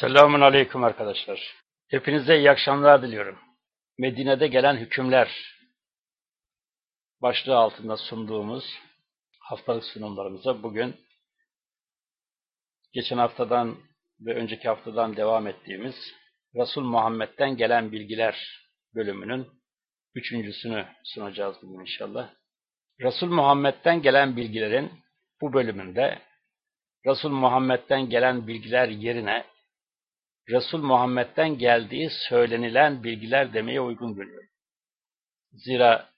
Selamun Aleyküm arkadaşlar. Hepinize iyi akşamlar diliyorum. Medine'de gelen hükümler başlığı altında sunduğumuz haftalık sunumlarımıza bugün geçen haftadan ve önceki haftadan devam ettiğimiz Resul Muhammed'den gelen bilgiler bölümünün üçüncüsünü sunacağız bugün inşallah. Resul Muhammed'den gelen bilgilerin bu bölümünde Resul Muhammed'den gelen bilgiler yerine Resul Muhammed'den geldiği söylenilen bilgiler demeye uygun görüyorum. Zira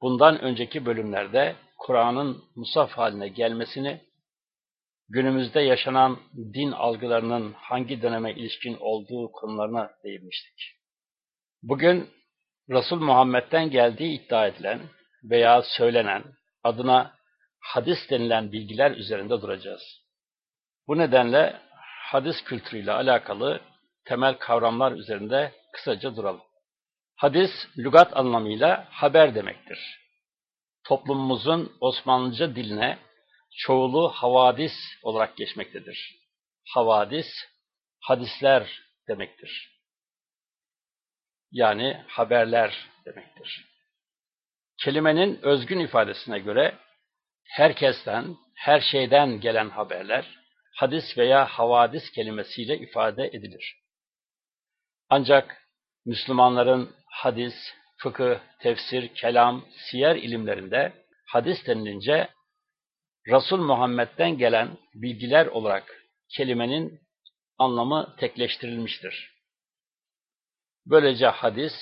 bundan önceki bölümlerde Kur'an'ın musaf haline gelmesini, günümüzde yaşanan din algılarının hangi döneme ilişkin olduğu konularına değinmiştik. Bugün Resul Muhammed'den geldiği iddia edilen veya söylenen, adına hadis denilen bilgiler üzerinde duracağız. Bu nedenle hadis kültürüyle alakalı temel kavramlar üzerinde kısaca duralım. Hadis, lügat anlamıyla haber demektir. Toplumumuzun Osmanlıca diline çoğulu havadis olarak geçmektedir. Havadis, hadisler demektir. Yani haberler demektir. Kelimenin özgün ifadesine göre herkesten, her şeyden gelen haberler, hadis veya havadis kelimesiyle ifade edilir. Ancak Müslümanların hadis, fıkıh, tefsir, kelam, siyer ilimlerinde hadis denilince Resul Muhammed'den gelen bilgiler olarak kelimenin anlamı tekleştirilmiştir. Böylece hadis,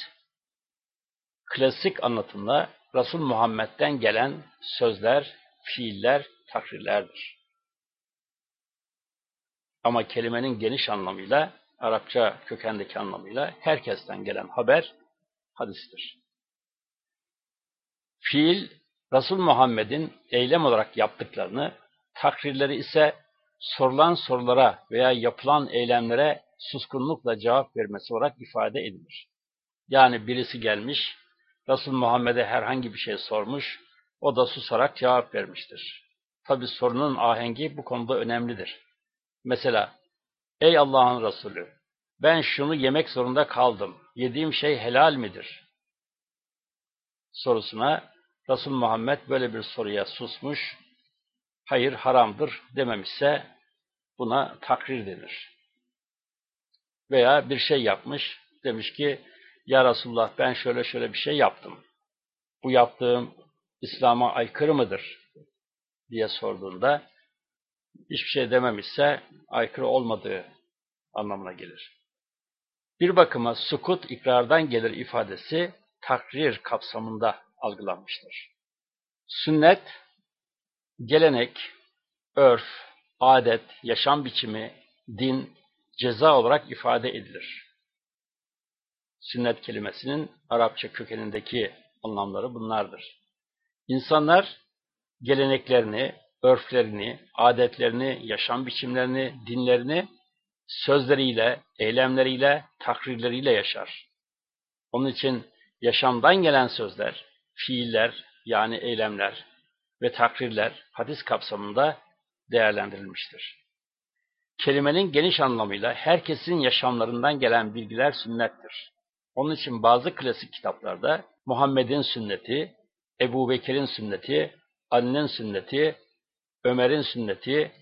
klasik anlatımla Resul Muhammed'den gelen sözler, fiiller, takrirlerdir. Ama kelimenin geniş anlamıyla, Arapça kökendeki anlamıyla herkesten gelen haber hadistir. Fiil, Resul Muhammed'in eylem olarak yaptıklarını, takrirleri ise sorulan sorulara veya yapılan eylemlere suskunlukla cevap vermesi olarak ifade edilir. Yani birisi gelmiş, Resul Muhammed'e herhangi bir şey sormuş, o da susarak cevap vermiştir. Tabi sorunun ahengi bu konuda önemlidir. Mesela, ey Allah'ın Resulü, ben şunu yemek zorunda kaldım, yediğim şey helal midir? Sorusuna Resul Muhammed böyle bir soruya susmuş, hayır haramdır dememişse buna takrir denir. Veya bir şey yapmış, demiş ki, ya Resulullah ben şöyle şöyle bir şey yaptım. Bu yaptığım İslam'a aykırı mıdır? diye sorduğunda hiçbir şey dememişse aykırı olmadığı anlamına gelir. Bir bakıma sukut ikrardan gelir ifadesi takrir kapsamında algılanmıştır. Sünnet, gelenek, örf, adet, yaşam biçimi, din, ceza olarak ifade edilir. Sünnet kelimesinin Arapça kökenindeki anlamları bunlardır. İnsanlar geleneklerini, örflerini, adetlerini, yaşam biçimlerini, dinlerini sözleriyle, eylemleriyle, takrirleriyle yaşar. Onun için yaşamdan gelen sözler, fiiller yani eylemler ve takrirler hadis kapsamında değerlendirilmiştir. Kelimenin geniş anlamıyla herkesin yaşamlarından gelen bilgiler sünnettir. Onun için bazı klasik kitaplarda Muhammed'in sünneti, Ebu Bekir'in sünneti, Ali'nin sünneti, Ömer'in sünneti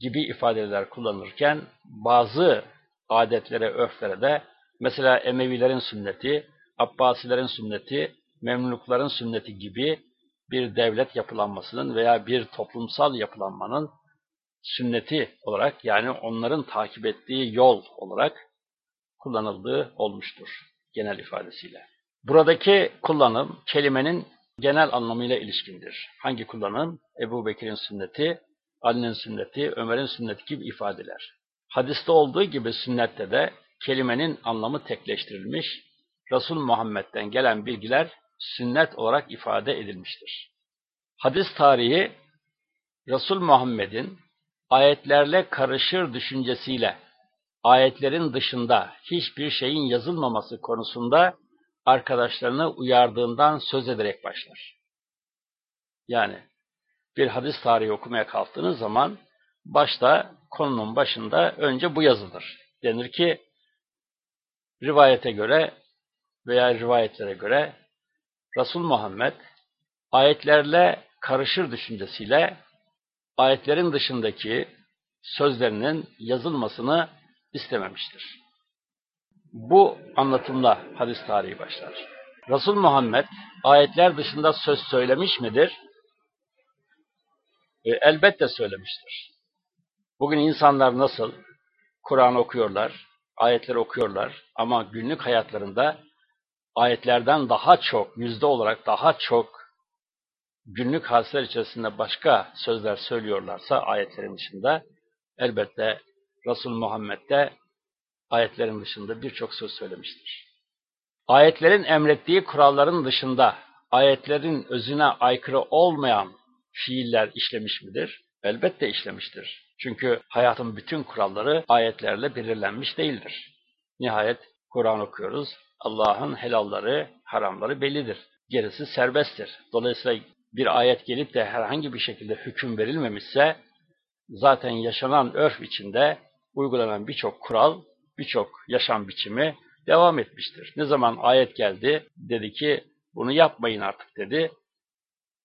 gibi ifadeler kullanırken bazı adetlere, örflere de mesela Emevilerin sünneti, Abbasilerin sünneti, Memlukların sünneti gibi bir devlet yapılanmasının veya bir toplumsal yapılanmanın sünneti olarak yani onların takip ettiği yol olarak kullanıldığı olmuştur genel ifadesiyle. Buradaki kullanım kelimenin genel anlamıyla ilişkindir. Hangi kullanım? Ebu Bekir'in sünneti, Ali'nin sünneti, Ömer'in sünneti gibi ifadeler. Hadiste olduğu gibi sünnette de kelimenin anlamı tekleştirilmiş, Resul Muhammed'den gelen bilgiler sünnet olarak ifade edilmiştir. Hadis tarihi, Resul Muhammed'in ayetlerle karışır düşüncesiyle ayetlerin dışında hiçbir şeyin yazılmaması konusunda arkadaşlarını uyardığından söz ederek başlar. Yani bir hadis tarihi okumaya kalktığınız zaman başta konunun başında önce bu yazılır. Denir ki rivayete göre veya rivayetlere göre Resul Muhammed ayetlerle karışır düşüncesiyle ayetlerin dışındaki sözlerinin yazılmasını istememiştir. Bu anlatımla hadis tarihi başlar. Resul Muhammed ayetler dışında söz söylemiş midir? E, elbette söylemiştir. Bugün insanlar nasıl Kur'an okuyorlar, ayetleri okuyorlar ama günlük hayatlarında ayetlerden daha çok, yüzde olarak daha çok günlük hadisler içerisinde başka sözler söylüyorlarsa ayetlerin dışında elbette Resul Muhammed de ayetlerin dışında birçok söz söylemiştir. Ayetlerin emrettiği kuralların dışında ayetlerin özüne aykırı olmayan fiiller işlemiş midir? Elbette işlemiştir. Çünkü hayatın bütün kuralları ayetlerle belirlenmiş değildir. Nihayet Kur'an okuyoruz. Allah'ın helalları, haramları bellidir. Gerisi serbesttir. Dolayısıyla bir ayet gelip de herhangi bir şekilde hüküm verilmemişse zaten yaşanan örf içinde uygulanan birçok kural, birçok yaşam biçimi devam etmiştir. Ne zaman ayet geldi, dedi ki bunu yapmayın artık dedi.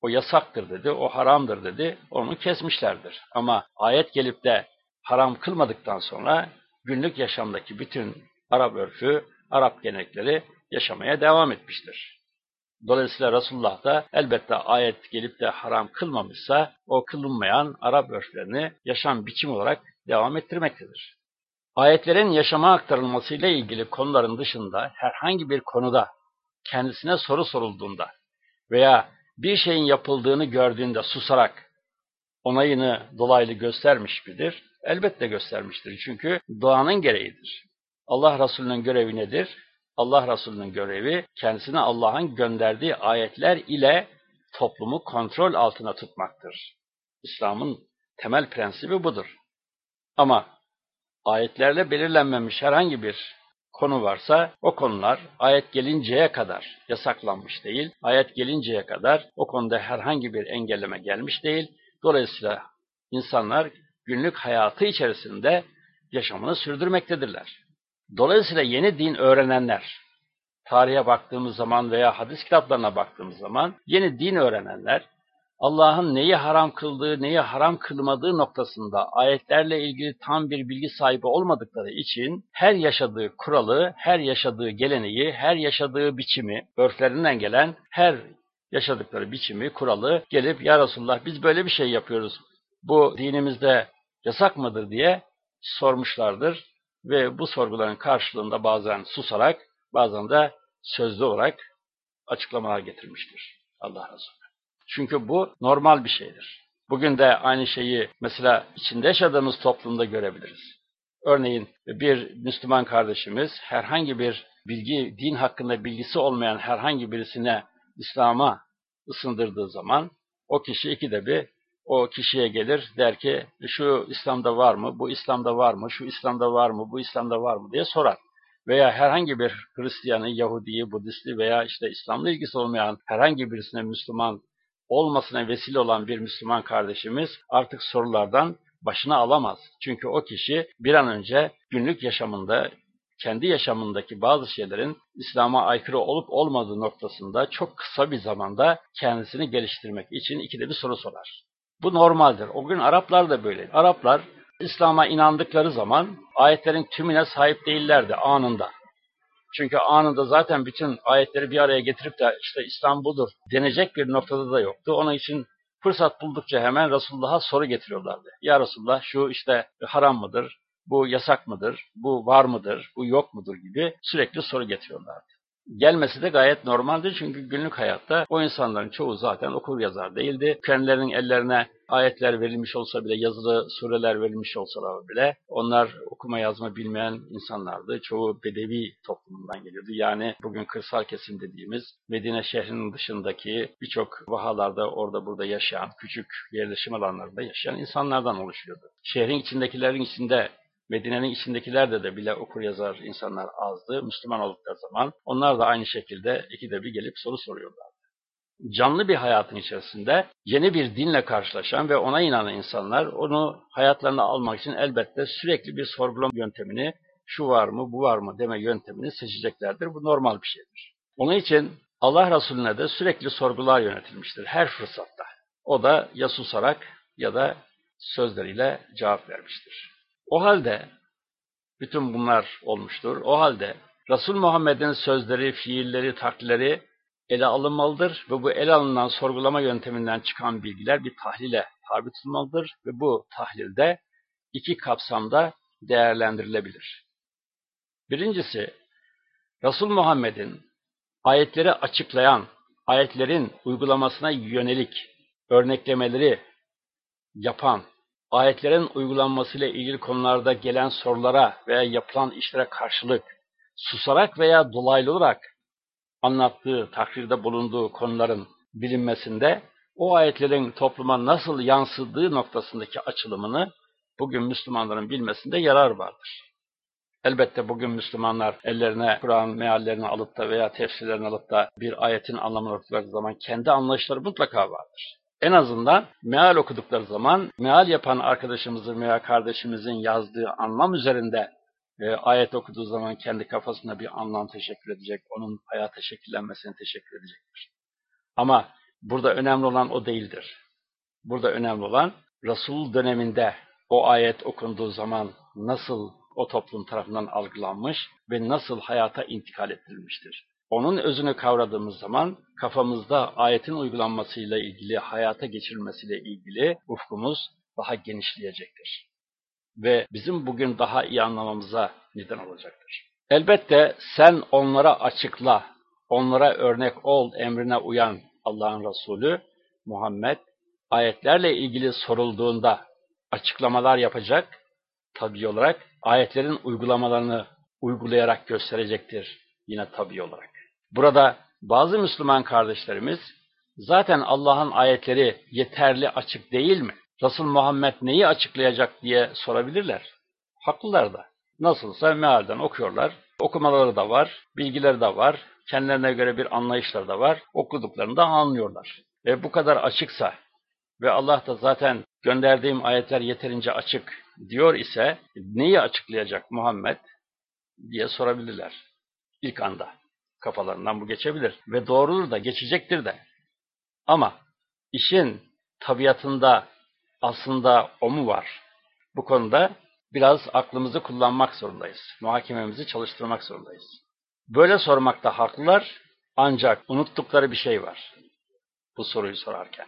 O yasaktır dedi, o haramdır dedi, onu kesmişlerdir. Ama ayet gelip de haram kılmadıktan sonra günlük yaşamdaki bütün Arap örfü, Arap genekleri yaşamaya devam etmiştir. Dolayısıyla Resulullah da elbette ayet gelip de haram kılmamışsa o kılınmayan Arap örflerini yaşam biçim olarak devam ettirmektedir. Ayetlerin yaşama aktarılmasıyla ilgili konuların dışında herhangi bir konuda kendisine soru sorulduğunda veya bir şeyin yapıldığını gördüğünde susarak onayını dolaylı göstermiş midir? Elbette göstermiştir. Çünkü doğanın gereğidir. Allah Resulü'nün görevi nedir? Allah Resulü'nün görevi kendisine Allah'ın gönderdiği ayetler ile toplumu kontrol altına tutmaktır. İslam'ın temel prensibi budur. Ama ayetlerle belirlenmemiş herhangi bir konu varsa o konular ayet gelinceye kadar yasaklanmış değil, ayet gelinceye kadar o konuda herhangi bir engelleme gelmiş değil. Dolayısıyla insanlar günlük hayatı içerisinde yaşamını sürdürmektedirler. Dolayısıyla yeni din öğrenenler, tarihe baktığımız zaman veya hadis kitaplarına baktığımız zaman yeni din öğrenenler, Allah'ın neyi haram kıldığı, neyi haram kılmadığı noktasında ayetlerle ilgili tam bir bilgi sahibi olmadıkları için her yaşadığı kuralı, her yaşadığı geleneği, her yaşadığı biçimi, örflerinden gelen her yaşadıkları biçimi, kuralı gelip ya Resulullah biz böyle bir şey yapıyoruz, bu dinimizde yasak mıdır? diye sormuşlardır ve bu sorguların karşılığında bazen susarak, bazen de sözlü olarak açıklamalar getirmiştir. Allah Resulü. Çünkü bu normal bir şeydir. Bugün de aynı şeyi mesela içinde yaşadığımız toplumda görebiliriz. Örneğin bir Müslüman kardeşimiz herhangi bir bilgi, din hakkında bilgisi olmayan herhangi birisine İslam'a ısındırdığı zaman o kişi ikide bir o kişiye gelir der ki şu İslam'da var mı, bu İslam'da var mı, şu İslam'da var mı, bu İslam'da var mı diye sorar. Veya herhangi bir Hristiyanı, Yahudiyi, Budisti veya işte İslam'la ilgisi olmayan herhangi birisine Müslüman olmasına vesile olan bir Müslüman kardeşimiz artık sorulardan başına alamaz. Çünkü o kişi bir an önce günlük yaşamında kendi yaşamındaki bazı şeylerin İslam'a aykırı olup olmadığı noktasında çok kısa bir zamanda kendisini geliştirmek için ikide bir soru sorar. Bu normaldir. O gün Araplar da böyle. Araplar İslam'a inandıkları zaman ayetlerin tümüne sahip değillerdi anında. Çünkü anında zaten bütün ayetleri bir araya getirip de işte İslam budur denecek bir noktada da yoktu. Onun için fırsat buldukça hemen Resulullah'a soru getiriyorlardı. Ya Resulullah şu işte haram mıdır, bu yasak mıdır, bu var mıdır, bu yok mudur gibi sürekli soru getiriyorlardı. Gelmesi de gayet normaldir çünkü günlük hayatta o insanların çoğu zaten okur yazar değildi. Kendilerinin ellerine ayetler verilmiş olsa bile, yazılı sureler verilmiş olsalar bile onlar okuma yazma bilmeyen insanlardı. Çoğu bedevi toplumundan geliyordu. Yani bugün kırsal kesim dediğimiz Medine şehrinin dışındaki birçok vahalarda orada burada yaşayan, küçük yerleşim alanlarında yaşayan insanlardan oluşuyordu. Şehrin içindekilerin içinde Medine'nin içindekilerde de bile okur yazar insanlar azdı. Müslüman oldukları zaman onlar da aynı şekilde ikide bir gelip soru soruyorlardı. Canlı bir hayatın içerisinde yeni bir dinle karşılaşan ve ona inanan insanlar onu hayatlarına almak için elbette sürekli bir sorgulama yöntemini şu var mı, bu var mı deme yöntemini seçeceklerdir. Bu normal bir şeydir. Onun için Allah Resulüne de sürekli sorgular yönetilmiştir her fırsatta. O da ya susarak ya da sözleriyle cevap vermiştir. O halde bütün bunlar olmuştur. O halde Resul Muhammed'in sözleri, fiilleri, takdirleri ele alınmalıdır ve bu ele alınan sorgulama yönteminden çıkan bilgiler bir tahlile tabi tutulmalıdır ve bu tahlilde iki kapsamda değerlendirilebilir. Birincisi, Resul Muhammed'in ayetleri açıklayan, ayetlerin uygulamasına yönelik örneklemeleri yapan, ayetlerin uygulanmasıyla ilgili konularda gelen sorulara veya yapılan işlere karşılık susarak veya dolaylı olarak anlattığı, takdirde bulunduğu konuların bilinmesinde o ayetlerin topluma nasıl yansıdığı noktasındaki açılımını bugün Müslümanların bilmesinde yarar vardır. Elbette bugün Müslümanlar ellerine Kur'an meallerini alıp da veya tefsirlerini alıp da bir ayetin anlamını okudukları zaman kendi anlayışları mutlaka vardır. En azından meal okudukları zaman meal yapan arkadaşımızın veya kardeşimizin yazdığı anlam üzerinde e, ayet okuduğu zaman kendi kafasında bir anlam teşekkür edecek, onun hayata şekillenmesine teşekkür edecektir. Ama burada önemli olan o değildir. Burada önemli olan Resul döneminde o ayet okunduğu zaman nasıl o toplum tarafından algılanmış ve nasıl hayata intikal ettirilmiştir. Onun özünü kavradığımız zaman kafamızda ayetin uygulanmasıyla ilgili, hayata geçirilmesiyle ilgili ufkumuz daha genişleyecektir. Ve bizim bugün daha iyi anlamamıza neden olacaktır. Elbette sen onlara açıkla, onlara örnek ol emrine uyan Allah'ın Resulü Muhammed ayetlerle ilgili sorulduğunda açıklamalar yapacak, tabi olarak ayetlerin uygulamalarını uygulayarak gösterecektir yine tabi olarak. Burada bazı Müslüman kardeşlerimiz zaten Allah'ın ayetleri yeterli açık değil mi? Resul Muhammed neyi açıklayacak diye sorabilirler. Haklılar da. Nasılsa mealden okuyorlar. Okumaları da var, bilgileri de var, kendilerine göre bir anlayışları da var. Okuduklarını da anlıyorlar. Ve bu kadar açıksa ve Allah da zaten gönderdiğim ayetler yeterince açık diyor ise neyi açıklayacak Muhammed diye sorabilirler ilk anda. Kafalarından bu geçebilir ve doğrudur da geçecektir de. Ama işin tabiatında aslında o mu var? Bu konuda biraz aklımızı kullanmak zorundayız. Muhakememizi çalıştırmak zorundayız. Böyle sormakta haklılar ancak unuttukları bir şey var. Bu soruyu sorarken.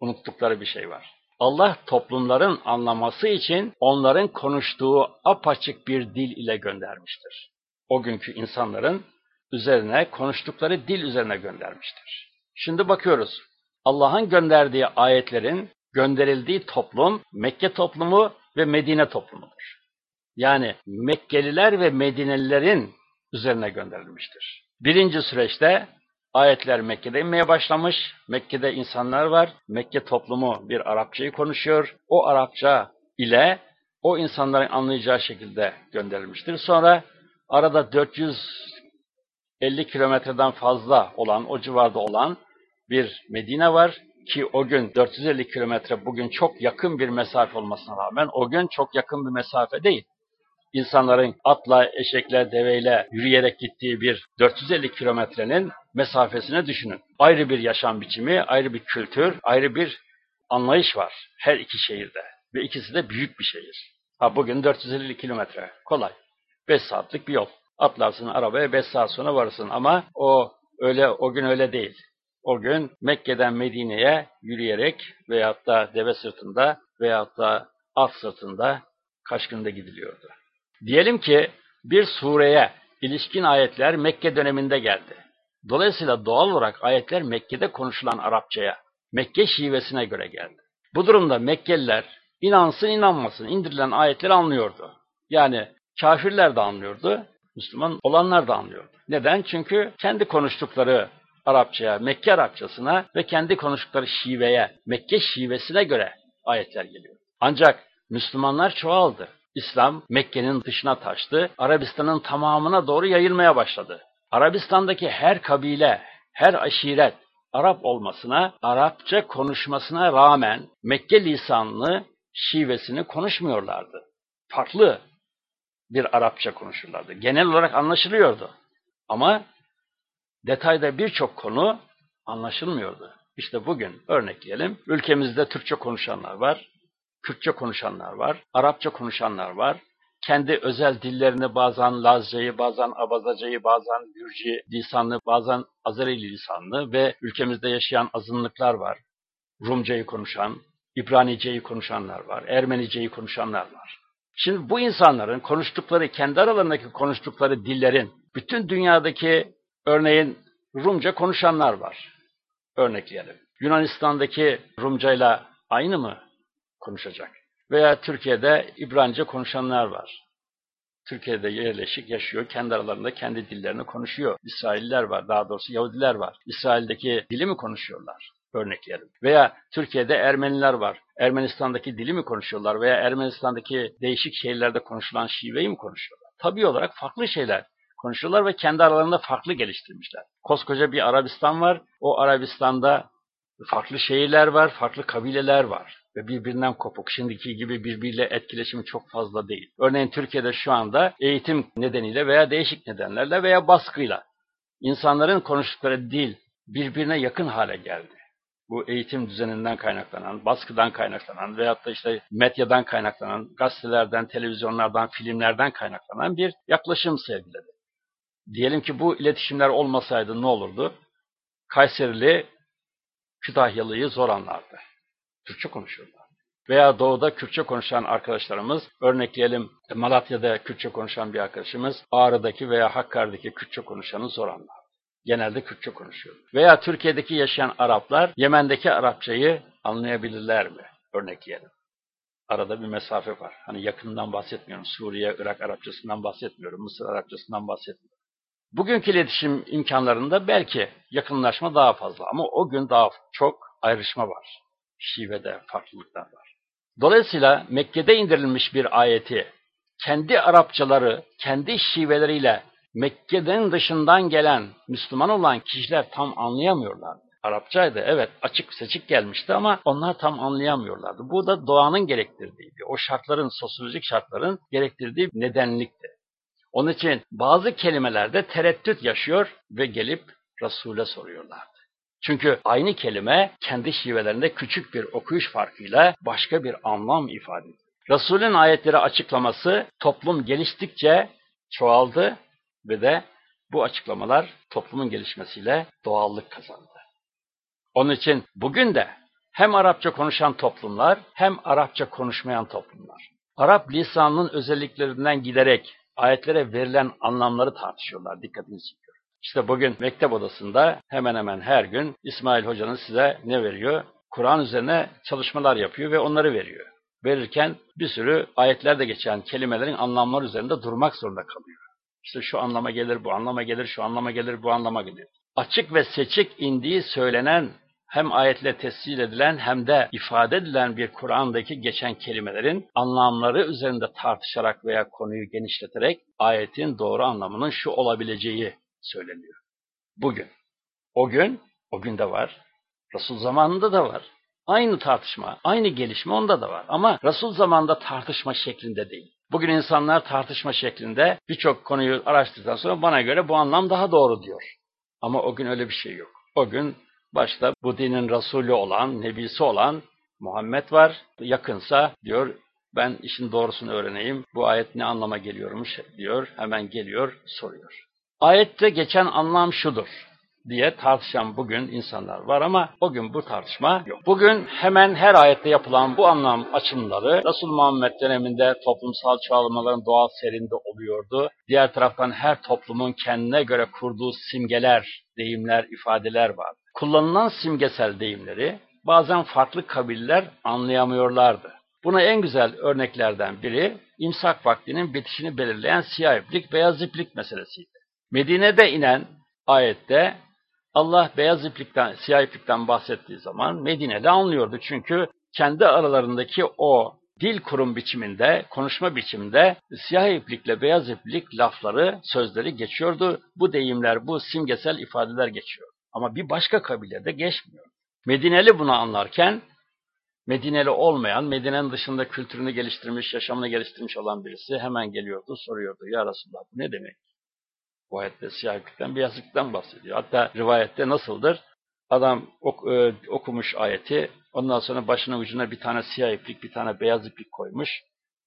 Unuttukları bir şey var. Allah toplumların anlaması için onların konuştuğu apaçık bir dil ile göndermiştir. O günkü insanların üzerine konuştukları dil üzerine göndermiştir. Şimdi bakıyoruz. Allah'ın gönderdiği ayetlerin gönderildiği toplum Mekke toplumu ve Medine toplumudur. Yani Mekkeliler ve Medinelilerin üzerine gönderilmiştir. Birinci süreçte ayetler Mekke'de inmeye başlamış. Mekke'de insanlar var. Mekke toplumu bir Arapçayı konuşuyor. O Arapça ile o insanların anlayacağı şekilde gönderilmiştir. Sonra arada 450 kilometreden fazla olan, o civarda olan bir Medine var ki o gün 450 kilometre bugün çok yakın bir mesafe olmasına rağmen o gün çok yakın bir mesafe değil. İnsanların atla, eşekle, deveyle yürüyerek gittiği bir 450 kilometrenin mesafesini düşünün. Ayrı bir yaşam biçimi, ayrı bir kültür, ayrı bir anlayış var her iki şehirde. Ve ikisi de büyük bir şehir. Ha bugün 450 kilometre, kolay. 5 saatlik bir yol. Atlarsın arabaya 5 saat sonra varırsın ama o öyle o gün öyle değil. O gün Mekke'den Medine'ye yürüyerek veyahut da deve sırtında veyahut da at sırtında kaç günde gidiliyordu. Diyelim ki bir sureye ilişkin ayetler Mekke döneminde geldi. Dolayısıyla doğal olarak ayetler Mekke'de konuşulan Arapçaya, Mekke şivesine göre geldi. Bu durumda Mekkeliler inansın inanmasın indirilen ayetleri anlıyordu. Yani kafirler de anlıyordu, Müslüman olanlar da anlıyordu. Neden? Çünkü kendi konuştukları Arapçaya, Mekke Arapçasına ve kendi konuştukları şiveye, Mekke şivesine göre ayetler geliyor. Ancak Müslümanlar çoğaldı. İslam Mekke'nin dışına taştı, Arabistan'ın tamamına doğru yayılmaya başladı. Arabistan'daki her kabile, her aşiret Arap olmasına, Arapça konuşmasına rağmen Mekke lisanını, şivesini konuşmuyorlardı. Farklı bir Arapça konuşurlardı. Genel olarak anlaşılıyordu. Ama detayda birçok konu anlaşılmıyordu. İşte bugün örnekleyelim. Ülkemizde Türkçe konuşanlar var, Kürtçe konuşanlar var, Arapça konuşanlar var. Kendi özel dillerini bazen Lazcayı, bazen Abazacayı, bazen Gürcü lisanlı, bazen Azeri lisanlı ve ülkemizde yaşayan azınlıklar var. Rumcayı konuşan, İbraniceyi konuşanlar var, Ermeniceyi konuşanlar var. Şimdi bu insanların konuştukları, kendi aralarındaki konuştukları dillerin, bütün dünyadaki örneğin Rumca konuşanlar var. Örnekleyelim. Yunanistan'daki Rumcayla aynı mı konuşacak? Veya Türkiye'de İbranice konuşanlar var. Türkiye'de yerleşik yaşıyor, kendi aralarında kendi dillerini konuşuyor. İsrailler var, daha doğrusu Yahudiler var. İsrail'deki dili mi konuşuyorlar? Örnekleyelim. Veya Türkiye'de Ermeniler var. Ermenistan'daki dili mi konuşuyorlar? Veya Ermenistan'daki değişik şehirlerde konuşulan şiveyi mi konuşuyorlar? Tabii olarak farklı şeyler konuşuyorlar ve kendi aralarında farklı geliştirmişler. Koskoca bir Arabistan var. O Arabistan'da farklı şehirler var, farklı kabileler var ve birbirinden kopuk. Şimdiki gibi birbiriyle etkileşimi çok fazla değil. Örneğin Türkiye'de şu anda eğitim nedeniyle veya değişik nedenlerle veya baskıyla insanların konuştukları dil birbirine yakın hale geldi. Bu eğitim düzeninden kaynaklanan, baskıdan kaynaklanan veyahut da işte medyadan kaynaklanan, gazetelerden, televizyonlardan, filmlerden kaynaklanan bir yaklaşım sergiledi. Diyelim ki bu iletişimler olmasaydı ne olurdu? Kayserili Kütahyalı'yı zor anlardı. Türkçe konuşuyorlar. Veya doğuda Kürtçe konuşan arkadaşlarımız, örnekleyelim Malatya'da Kürtçe konuşan bir arkadaşımız, Ağrı'daki veya Hakkari'deki Kürtçe konuşanı zor anlar. Genelde Kürtçe konuşuyor. Veya Türkiye'deki yaşayan Araplar, Yemen'deki Arapçayı anlayabilirler mi? Örnekleyelim. Arada bir mesafe var. Hani yakından bahsetmiyorum. Suriye, Irak Arapçasından bahsetmiyorum. Mısır Arapçasından bahsetmiyorum. Bugünkü iletişim imkanlarında belki yakınlaşma daha fazla ama o gün daha çok ayrışma var. Şivede farklılıklar var. Dolayısıyla Mekke'de indirilmiş bir ayeti kendi Arapçaları, kendi şiveleriyle Mekke'den dışından gelen, Müslüman olan kişiler tam anlayamıyorlardı. Arapçaydı evet açık seçik gelmişti ama onlar tam anlayamıyorlardı. Bu da doğanın gerektirdiği, o şartların, sosyolojik şartların gerektirdiği nedenlikti. Onun için bazı kelimelerde tereddüt yaşıyor ve gelip Resul'e soruyorlardı. Çünkü aynı kelime kendi şivelerinde küçük bir okuyuş farkıyla başka bir anlam ifade ediyor. Resul'ün ayetleri açıklaması toplum geliştikçe çoğaldı ve de bu açıklamalar toplumun gelişmesiyle doğallık kazandı. Onun için bugün de hem Arapça konuşan toplumlar hem Arapça konuşmayan toplumlar. Arap lisanının özelliklerinden giderek ayetlere verilen anlamları tartışıyorlar, dikkatini çekiyor. İşte bugün mektep odasında hemen hemen her gün İsmail Hoca'nın size ne veriyor? Kur'an üzerine çalışmalar yapıyor ve onları veriyor. Verirken bir sürü ayetlerde geçen kelimelerin anlamları üzerinde durmak zorunda kalıyor. İşte şu anlama gelir, bu anlama gelir, şu anlama gelir, bu anlama gelir. Açık ve seçik indiği söylenen hem ayetle tescil edilen hem de ifade edilen bir Kur'an'daki geçen kelimelerin anlamları üzerinde tartışarak veya konuyu genişleterek ayetin doğru anlamının şu olabileceği söyleniyor. Bugün. O gün, o günde var. Resul zamanında da var. Aynı tartışma, aynı gelişme onda da var. Ama Resul zamanında tartışma şeklinde değil. Bugün insanlar tartışma şeklinde birçok konuyu araştırdıktan sonra bana göre bu anlam daha doğru diyor. Ama o gün öyle bir şey yok. O gün başta bu dinin Resulü olan, Nebisi olan Muhammed var. Yakınsa diyor ben işin doğrusunu öğreneyim. Bu ayet ne anlama geliyormuş diyor. Hemen geliyor, soruyor. Ayette geçen anlam şudur diye tartışan bugün insanlar var ama o gün bu tartışma yok. Bugün hemen her ayette yapılan bu anlam açımları Resul Muhammed döneminde toplumsal çoğalmaların doğal serinde oluyordu. Diğer taraftan her toplumun kendine göre kurduğu simgeler, deyimler, ifadeler var. Kullanılan simgesel deyimleri bazen farklı kabiller anlayamıyorlardı. Buna en güzel örneklerden biri imsak vaktinin bitişini belirleyen siyah iplik, beyaz iplik meselesiydi. Medine'de inen ayette Allah beyaz iplikten, siyah iplikten bahsettiği zaman Medine'de anlıyordu. Çünkü kendi aralarındaki o dil kurum biçiminde, konuşma biçiminde siyah iplikle beyaz iplik lafları, sözleri geçiyordu. Bu deyimler, bu simgesel ifadeler geçiyor. Ama bir başka kabilede geçmiyor. Medineli bunu anlarken Medineli olmayan, Medine'nin dışında kültürünü geliştirmiş, yaşamını geliştirmiş olan birisi hemen geliyordu, soruyordu. Ya Resulallah bu ne demek? Bu ayette siyah bir yazıktan bahsediyor. Hatta rivayette nasıldır? Adam ok, e, okumuş ayeti, ondan sonra başına ucuna bir tane siyah iplik, bir tane beyaz iplik koymuş,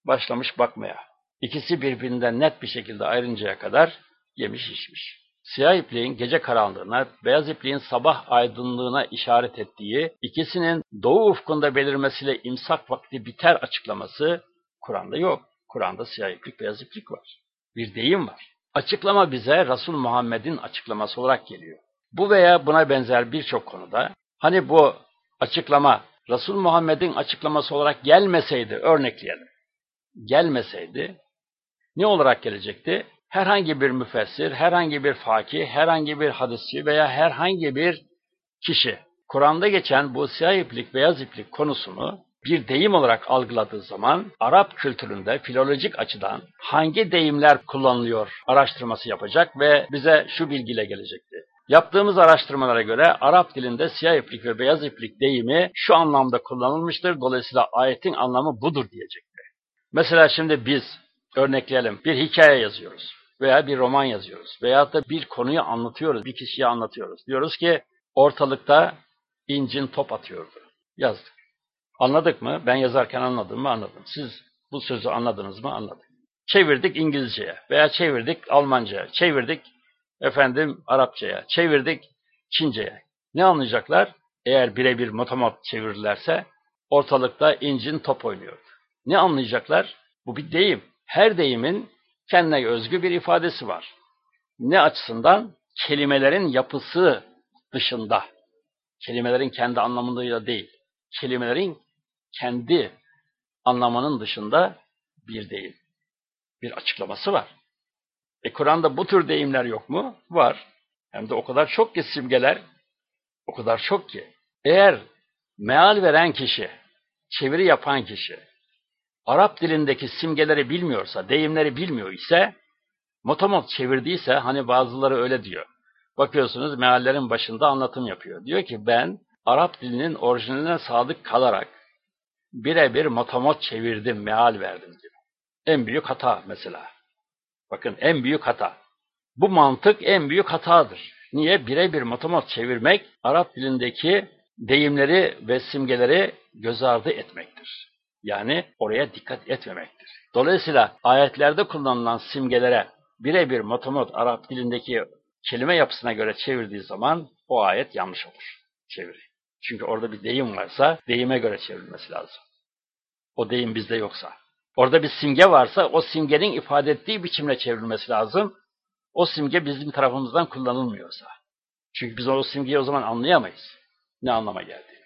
başlamış bakmaya. İkisi birbirinden net bir şekilde ayrıncaya kadar yemiş içmiş. Siyah ipliğin gece karanlığına, beyaz ipliğin sabah aydınlığına işaret ettiği, ikisinin doğu ufkunda belirmesiyle imsak vakti biter açıklaması Kur'an'da yok. Kur'an'da siyah iplik, beyaz iplik var. Bir deyim var. Açıklama bize Resul Muhammed'in açıklaması olarak geliyor. Bu veya buna benzer birçok konuda hani bu açıklama Resul Muhammed'in açıklaması olarak gelmeseydi örnekleyelim. Gelmeseydi ne olarak gelecekti? Herhangi bir müfessir, herhangi bir fakih, herhangi bir hadisçi veya herhangi bir kişi Kur'an'da geçen bu siyah iplik, beyaz iplik konusunu bir deyim olarak algıladığı zaman Arap kültüründe filolojik açıdan hangi deyimler kullanılıyor araştırması yapacak ve bize şu bilgiyle gelecekti. Yaptığımız araştırmalara göre Arap dilinde siyah iplik ve beyaz iplik deyimi şu anlamda kullanılmıştır. Dolayısıyla ayetin anlamı budur diyecekti. Mesela şimdi biz örnekleyelim bir hikaye yazıyoruz veya bir roman yazıyoruz veya da bir konuyu anlatıyoruz, bir kişiye anlatıyoruz. Diyoruz ki ortalıkta incin top atıyordu. Yazdık. Anladık mı? Ben yazarken anladım mı? Anladım. Siz bu sözü anladınız mı? Anladık. Çevirdik İngilizceye veya çevirdik Almanca'ya, çevirdik efendim Arapçaya, çevirdik Çince'ye. Ne anlayacaklar? Eğer birebir motomot çevirirlerse ortalıkta incin top oynuyordu. Ne anlayacaklar? Bu bir deyim. Her deyimin kendine özgü bir ifadesi var. Ne açısından? Kelimelerin yapısı dışında. Kelimelerin kendi anlamında değil. Kelimelerin kendi anlamının dışında bir deyim. Bir açıklaması var. E Kur'an'da bu tür deyimler yok mu? Var. Hem de o kadar çok ki simgeler, o kadar çok ki. Eğer meal veren kişi, çeviri yapan kişi, Arap dilindeki simgeleri bilmiyorsa, deyimleri bilmiyor ise, motomot çevirdiyse, hani bazıları öyle diyor. Bakıyorsunuz meallerin başında anlatım yapıyor. Diyor ki ben Arap dilinin orijinaline sadık kalarak birebir motomot çevirdim, meal verdim diyor. En büyük hata mesela. Bakın en büyük hata. Bu mantık en büyük hatadır. Niye? Birebir motomot çevirmek, Arap dilindeki deyimleri ve simgeleri göz ardı etmektir. Yani oraya dikkat etmemektir. Dolayısıyla ayetlerde kullanılan simgelere birebir motomot Arap dilindeki kelime yapısına göre çevirdiği zaman o ayet yanlış olur. Çeviri. Çünkü orada bir deyim varsa deyime göre çevrilmesi lazım. O deyim bizde yoksa. Orada bir simge varsa o simgenin ifade ettiği biçimle çevrilmesi lazım. O simge bizim tarafımızdan kullanılmıyorsa. Çünkü biz o simgeyi o zaman anlayamayız. Ne anlama geldiğini.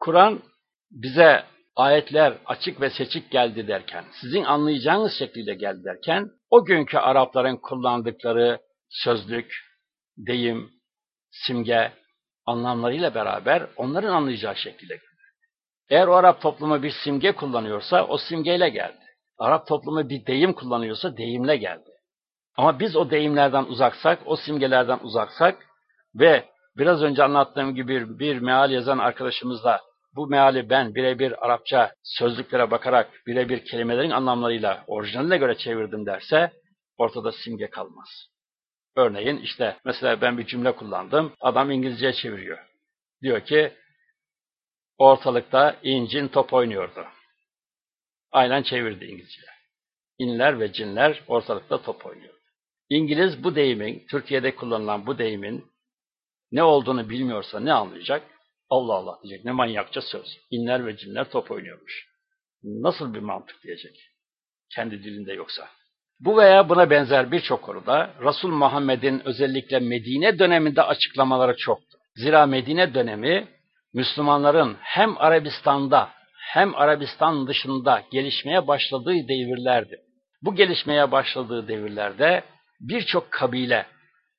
Kur'an bize ayetler açık ve seçik geldi derken, sizin anlayacağınız şekilde geldi derken, o günkü Arapların kullandıkları sözlük, deyim, simge anlamlarıyla beraber onların anlayacağı şekilde geldi. Eğer o Arap toplumu bir simge kullanıyorsa o simgeyle geldi. Arap toplumu bir deyim kullanıyorsa deyimle geldi. Ama biz o deyimlerden uzaksak, o simgelerden uzaksak ve biraz önce anlattığım gibi bir meal yazan arkadaşımızla bu meali ben birebir Arapça sözlüklere bakarak birebir kelimelerin anlamlarıyla orijinaline göre çevirdim derse ortada simge kalmaz. Örneğin işte mesela ben bir cümle kullandım, adam İngilizce çeviriyor. Diyor ki ortalıkta incin top oynuyordu. Aynen çevirdi İngilizce. İnler ve cinler ortalıkta top oynuyordu. İngiliz bu deyimin, Türkiye'de kullanılan bu deyimin ne olduğunu bilmiyorsa ne anlayacak? Allah Allah diyecek. Ne manyakça söz. İnler ve cinler top oynuyormuş. Nasıl bir mantık diyecek. Kendi dilinde yoksa. Bu veya buna benzer birçok konuda Resul Muhammed'in özellikle Medine döneminde açıklamaları çoktu. Zira Medine dönemi Müslümanların hem Arabistan'da hem Arabistan dışında gelişmeye başladığı devirlerdi. Bu gelişmeye başladığı devirlerde birçok kabile,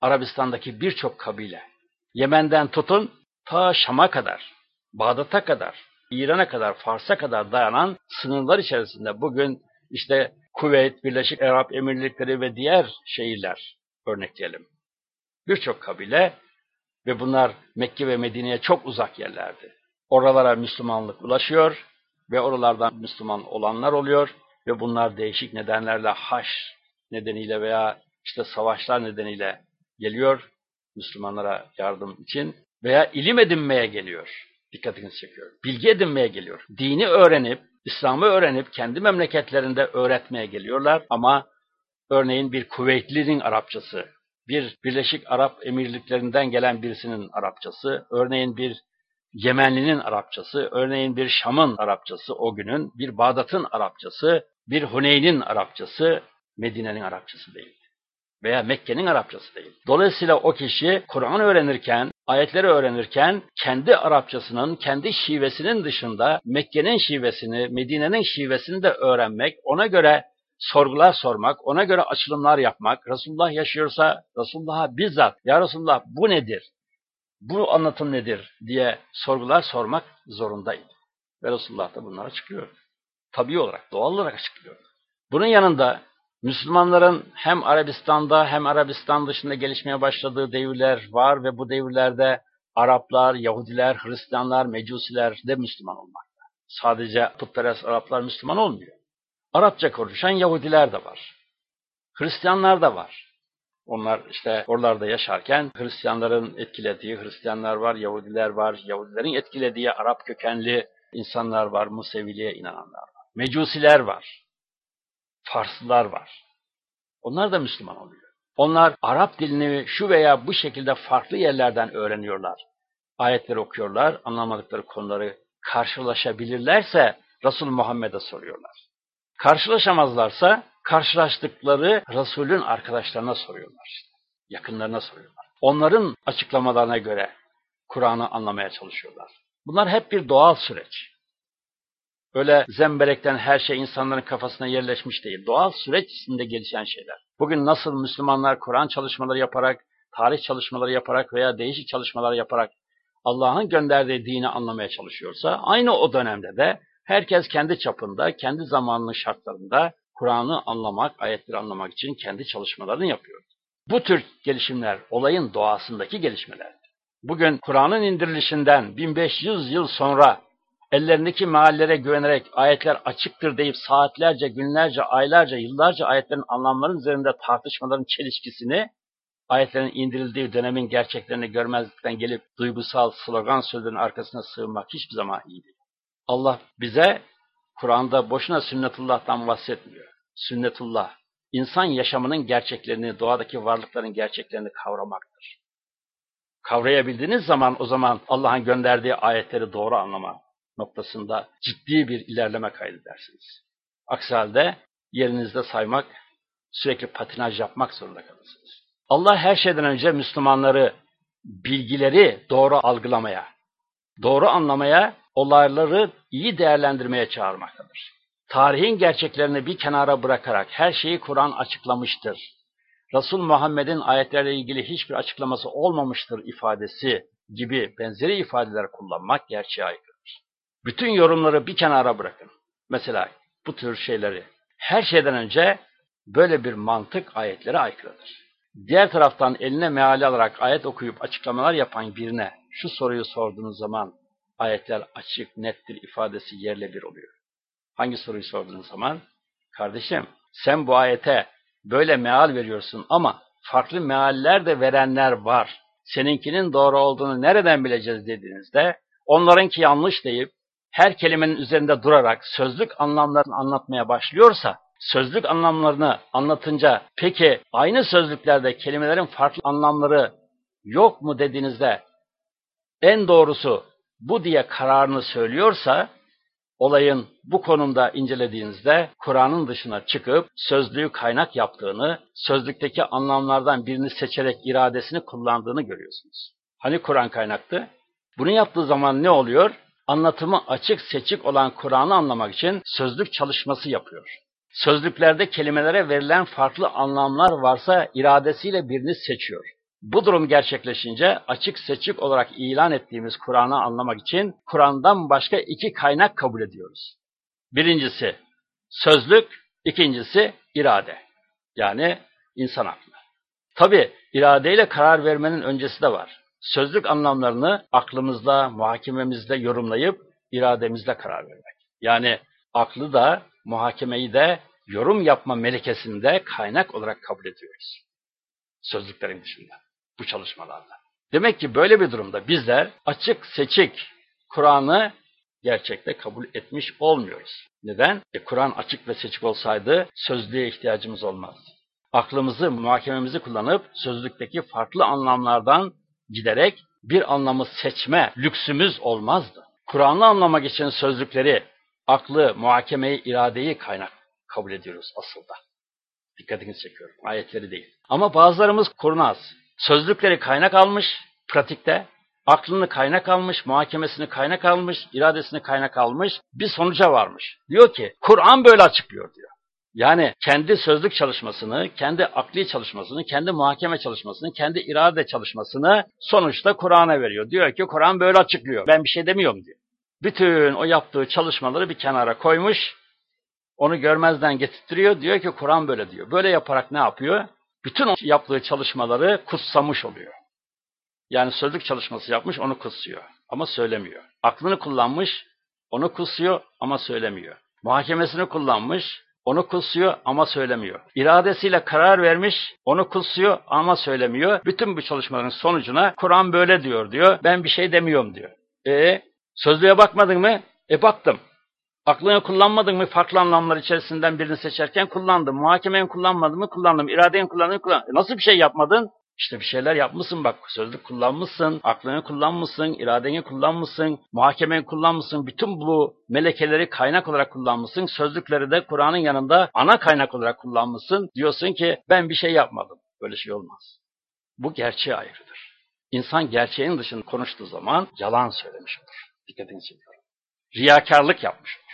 Arabistan'daki birçok kabile, Yemen'den tutun ta Şam'a kadar, Bağdat'a kadar, İran'a kadar, Fars'a kadar dayanan sınırlar içerisinde bugün işte Kuveyt, Birleşik Arap Emirlikleri ve diğer şehirler örnekleyelim. Birçok kabile Ve bunlar Mekke ve Medine'ye çok uzak yerlerdi. Oralara Müslümanlık ulaşıyor ve oralardan Müslüman olanlar oluyor ve bunlar değişik nedenlerle haş nedeniyle veya işte savaşlar nedeniyle geliyor Müslümanlara yardım için veya ilim edinmeye geliyor. Dikkatinizi çekiyor. Bilgi edinmeye geliyor. Dini öğrenip, İslam'ı öğrenip kendi memleketlerinde öğretmeye geliyorlar ama örneğin bir Kuveytli'nin Arapçası, bir Birleşik Arap Emirliklerinden gelen birisinin Arapçası, örneğin bir Yemenli'nin Arapçası, örneğin bir Şam'ın Arapçası o günün, bir Bağdat'ın Arapçası, bir Huneyn'in Arapçası, Medine'nin Arapçası değil. Veya Mekke'nin Arapçası değil. Dolayısıyla o kişi Kur'an öğrenirken, ayetleri öğrenirken kendi Arapçasının, kendi şivesinin dışında Mekke'nin şivesini, Medine'nin şivesini de öğrenmek, ona göre sorgular sormak, ona göre açılımlar yapmak, Resulullah yaşıyorsa Resulullah'a bizzat, ya Resulullah bu nedir, bu anlatım nedir diye sorgular sormak zorundaydı. Ve Resulullah da bunları açıklıyor. Tabii olarak, doğal olarak açıklıyor. Bunun yanında Müslümanların hem Arabistan'da hem Arabistan dışında gelişmeye başladığı devirler var ve bu devirlerde Araplar, Yahudiler, Hristiyanlar, Mecusiler de Müslüman olmakta. Sadece putperest Araplar Müslüman olmuyor. Arapça konuşan Yahudiler de var. Hristiyanlar da var. Onlar işte oralarda yaşarken Hristiyanların etkilediği Hristiyanlar var, Yahudiler var, Yahudilerin etkilediği Arap kökenli insanlar var, Museviliğe inananlar var. Mecusiler var, Farslılar var. Onlar da Müslüman oluyor. Onlar Arap dilini şu veya bu şekilde farklı yerlerden öğreniyorlar. Ayetleri okuyorlar, anlamadıkları konuları karşılaşabilirlerse Resul Muhammed'e soruyorlar. Karşılaşamazlarsa karşılaştıkları Resul'ün arkadaşlarına soruyorlar. Işte. Yakınlarına soruyorlar. Onların açıklamalarına göre Kur'an'ı anlamaya çalışıyorlar. Bunlar hep bir doğal süreç. Öyle zemberekten her şey insanların kafasına yerleşmiş değil. Doğal süreç içinde gelişen şeyler. Bugün nasıl Müslümanlar Kur'an çalışmaları yaparak, tarih çalışmaları yaparak veya değişik çalışmalar yaparak Allah'ın gönderdiği dini anlamaya çalışıyorsa, aynı o dönemde de herkes kendi çapında, kendi zamanının şartlarında Kur'an'ı anlamak, ayetleri anlamak için kendi çalışmalarını yapıyor. Bu tür gelişimler olayın doğasındaki gelişmeler. Bugün Kur'an'ın indirilişinden 1500 yıl sonra ellerindeki meallere güvenerek ayetler açıktır deyip saatlerce, günlerce, aylarca, yıllarca ayetlerin anlamları üzerinde tartışmaların çelişkisini ayetlerin indirildiği dönemin gerçeklerini görmezlikten gelip duygusal slogan sözlerin arkasına sığınmak hiçbir zaman iyi değil. Allah bize Kur'an'da boşuna sünnetullah'tan bahsetmiyor. Sünnetullah, insan yaşamının gerçeklerini, doğadaki varlıkların gerçeklerini kavramaktır. Kavrayabildiğiniz zaman o zaman Allah'ın gönderdiği ayetleri doğru anlama noktasında ciddi bir ilerleme kaydedersiniz. Aksi halde yerinizde saymak, sürekli patinaj yapmak zorunda kalırsınız. Allah her şeyden önce Müslümanları bilgileri doğru algılamaya, doğru anlamaya, olayları iyi değerlendirmeye çağırmaktadır. Tarihin gerçeklerini bir kenara bırakarak her şeyi Kur'an açıklamıştır. Resul Muhammed'in ayetlerle ilgili hiçbir açıklaması olmamıştır ifadesi gibi benzeri ifadeler kullanmak gerçeğe aykırıdır. Bütün yorumları bir kenara bırakın. Mesela bu tür şeyleri. Her şeyden önce böyle bir mantık ayetlere aykırıdır. Diğer taraftan eline meali alarak ayet okuyup açıklamalar yapan birine şu soruyu sorduğunuz zaman ayetler açık, nettir ifadesi yerle bir oluyor. Hangi soruyu sorduğunuz zaman? Kardeşim sen bu ayete böyle meal veriyorsun ama farklı mealler de verenler var. Seninkinin doğru olduğunu nereden bileceğiz dediğinizde onlarınki yanlış deyip her kelimenin üzerinde durarak sözlük anlamlarını anlatmaya başlıyorsa sözlük anlamlarını anlatınca peki aynı sözlüklerde kelimelerin farklı anlamları yok mu dediğinizde en doğrusu bu diye kararını söylüyorsa olayın bu konumda incelediğinizde Kur'an'ın dışına çıkıp sözlüğü kaynak yaptığını, sözlükteki anlamlardan birini seçerek iradesini kullandığını görüyorsunuz. Hani Kur'an kaynaktı? Bunu yaptığı zaman ne oluyor? Anlatımı açık seçik olan Kur'an'ı anlamak için sözlük çalışması yapıyor. Sözlüklerde kelimelere verilen farklı anlamlar varsa iradesiyle birini seçiyor. Bu durum gerçekleşince açık seçik olarak ilan ettiğimiz Kur'an'ı anlamak için Kur'an'dan başka iki kaynak kabul ediyoruz. Birincisi sözlük, ikincisi irade. Yani insan aklı. Tabi iradeyle karar vermenin öncesi de var. Sözlük anlamlarını aklımızda, muhakememizde yorumlayıp irademizle karar vermek. Yani aklı da, muhakemeyi de yorum yapma melekesinde kaynak olarak kabul ediyoruz. Sözlüklerin dışında, bu çalışmalarla. Demek ki böyle bir durumda bizler açık seçik Kur'an'ı gerçekte kabul etmiş olmuyoruz. Neden? E, Kur'an açık ve seçik olsaydı sözlüğe ihtiyacımız olmazdı. Aklımızı, muhakememizi kullanıp sözlükteki farklı anlamlardan giderek bir anlamı seçme lüksümüz olmazdı. Kur'an'ı anlamak için sözlükleri, aklı, muhakemeyi, iradeyi kaynak kabul ediyoruz aslında. Dikkatinizi çekiyorum. Ayetleri değil. Ama bazılarımız kurnaz. Sözlükleri kaynak almış pratikte, aklını kaynak almış, muhakemesini kaynak almış, iradesini kaynak almış, bir sonuca varmış. Diyor ki, Kur'an böyle açıklıyor diyor. Yani kendi sözlük çalışmasını, kendi akli çalışmasını, kendi muhakeme çalışmasını, kendi irade çalışmasını sonuçta Kur'an'a veriyor. Diyor ki Kur'an böyle açıklıyor. Ben bir şey demiyorum diyor. Bütün o yaptığı çalışmaları bir kenara koymuş, onu görmezden getirtiyor. Diyor ki Kur'an böyle diyor. Böyle yaparak ne yapıyor? Bütün o yaptığı çalışmaları kutsamış oluyor. Yani sözlük çalışması yapmış, onu kutsuyor ama söylemiyor. Aklını kullanmış, onu kutsuyor ama söylemiyor. Muhakemesini kullanmış, onu kutsuyor ama söylemiyor. İradesiyle karar vermiş, onu kutsuyor ama söylemiyor. Bütün bu çalışmaların sonucuna Kur'an böyle diyor diyor. Ben bir şey demiyorum diyor. E sözlüğe bakmadın mı? E baktım. Aklını kullanmadın mı farklı anlamlar içerisinden birini seçerken kullandım. Muhakemeyi kullanmadın mı? Kullandım. İradeyi kullandın mı? Kullandım. E nasıl bir şey yapmadın? İşte bir şeyler yapmışsın bak, sözlük kullanmışsın, aklını kullanmışsın, iradeni kullanmışsın, muhakemeyi kullanmışsın, bütün bu melekeleri kaynak olarak kullanmışsın, sözlükleri de Kur'an'ın yanında ana kaynak olarak kullanmışsın. Diyorsun ki ben bir şey yapmadım. Böyle şey olmaz. Bu gerçeğe ayrıdır. İnsan gerçeğin dışında konuştuğu zaman yalan söylemiş olur. Dikkatini çekiyorum. Riyakarlık yapmış olur.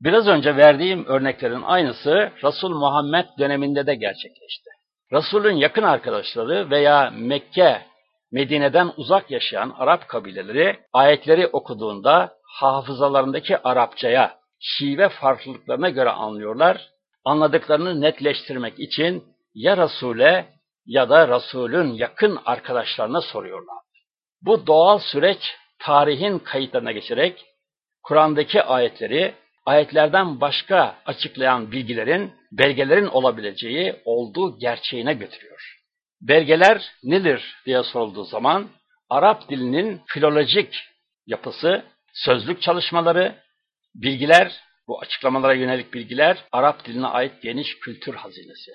Biraz önce verdiğim örneklerin aynısı Resul Muhammed döneminde de gerçekleşti. Resul'ün yakın arkadaşları veya Mekke, Medine'den uzak yaşayan Arap kabileleri ayetleri okuduğunda hafızalarındaki Arapçaya, şive farklılıklarına göre anlıyorlar. Anladıklarını netleştirmek için ya Resul'e ya da Resul'ün yakın arkadaşlarına soruyorlar. Bu doğal süreç tarihin kayıtlarına geçerek Kur'an'daki ayetleri ayetlerden başka açıklayan bilgilerin, belgelerin olabileceği olduğu gerçeğine götürüyor. Belgeler nedir diye sorulduğu zaman Arap dilinin filolojik yapısı, sözlük çalışmaları, bilgiler, bu açıklamalara yönelik bilgiler Arap diline ait geniş kültür hazinesi.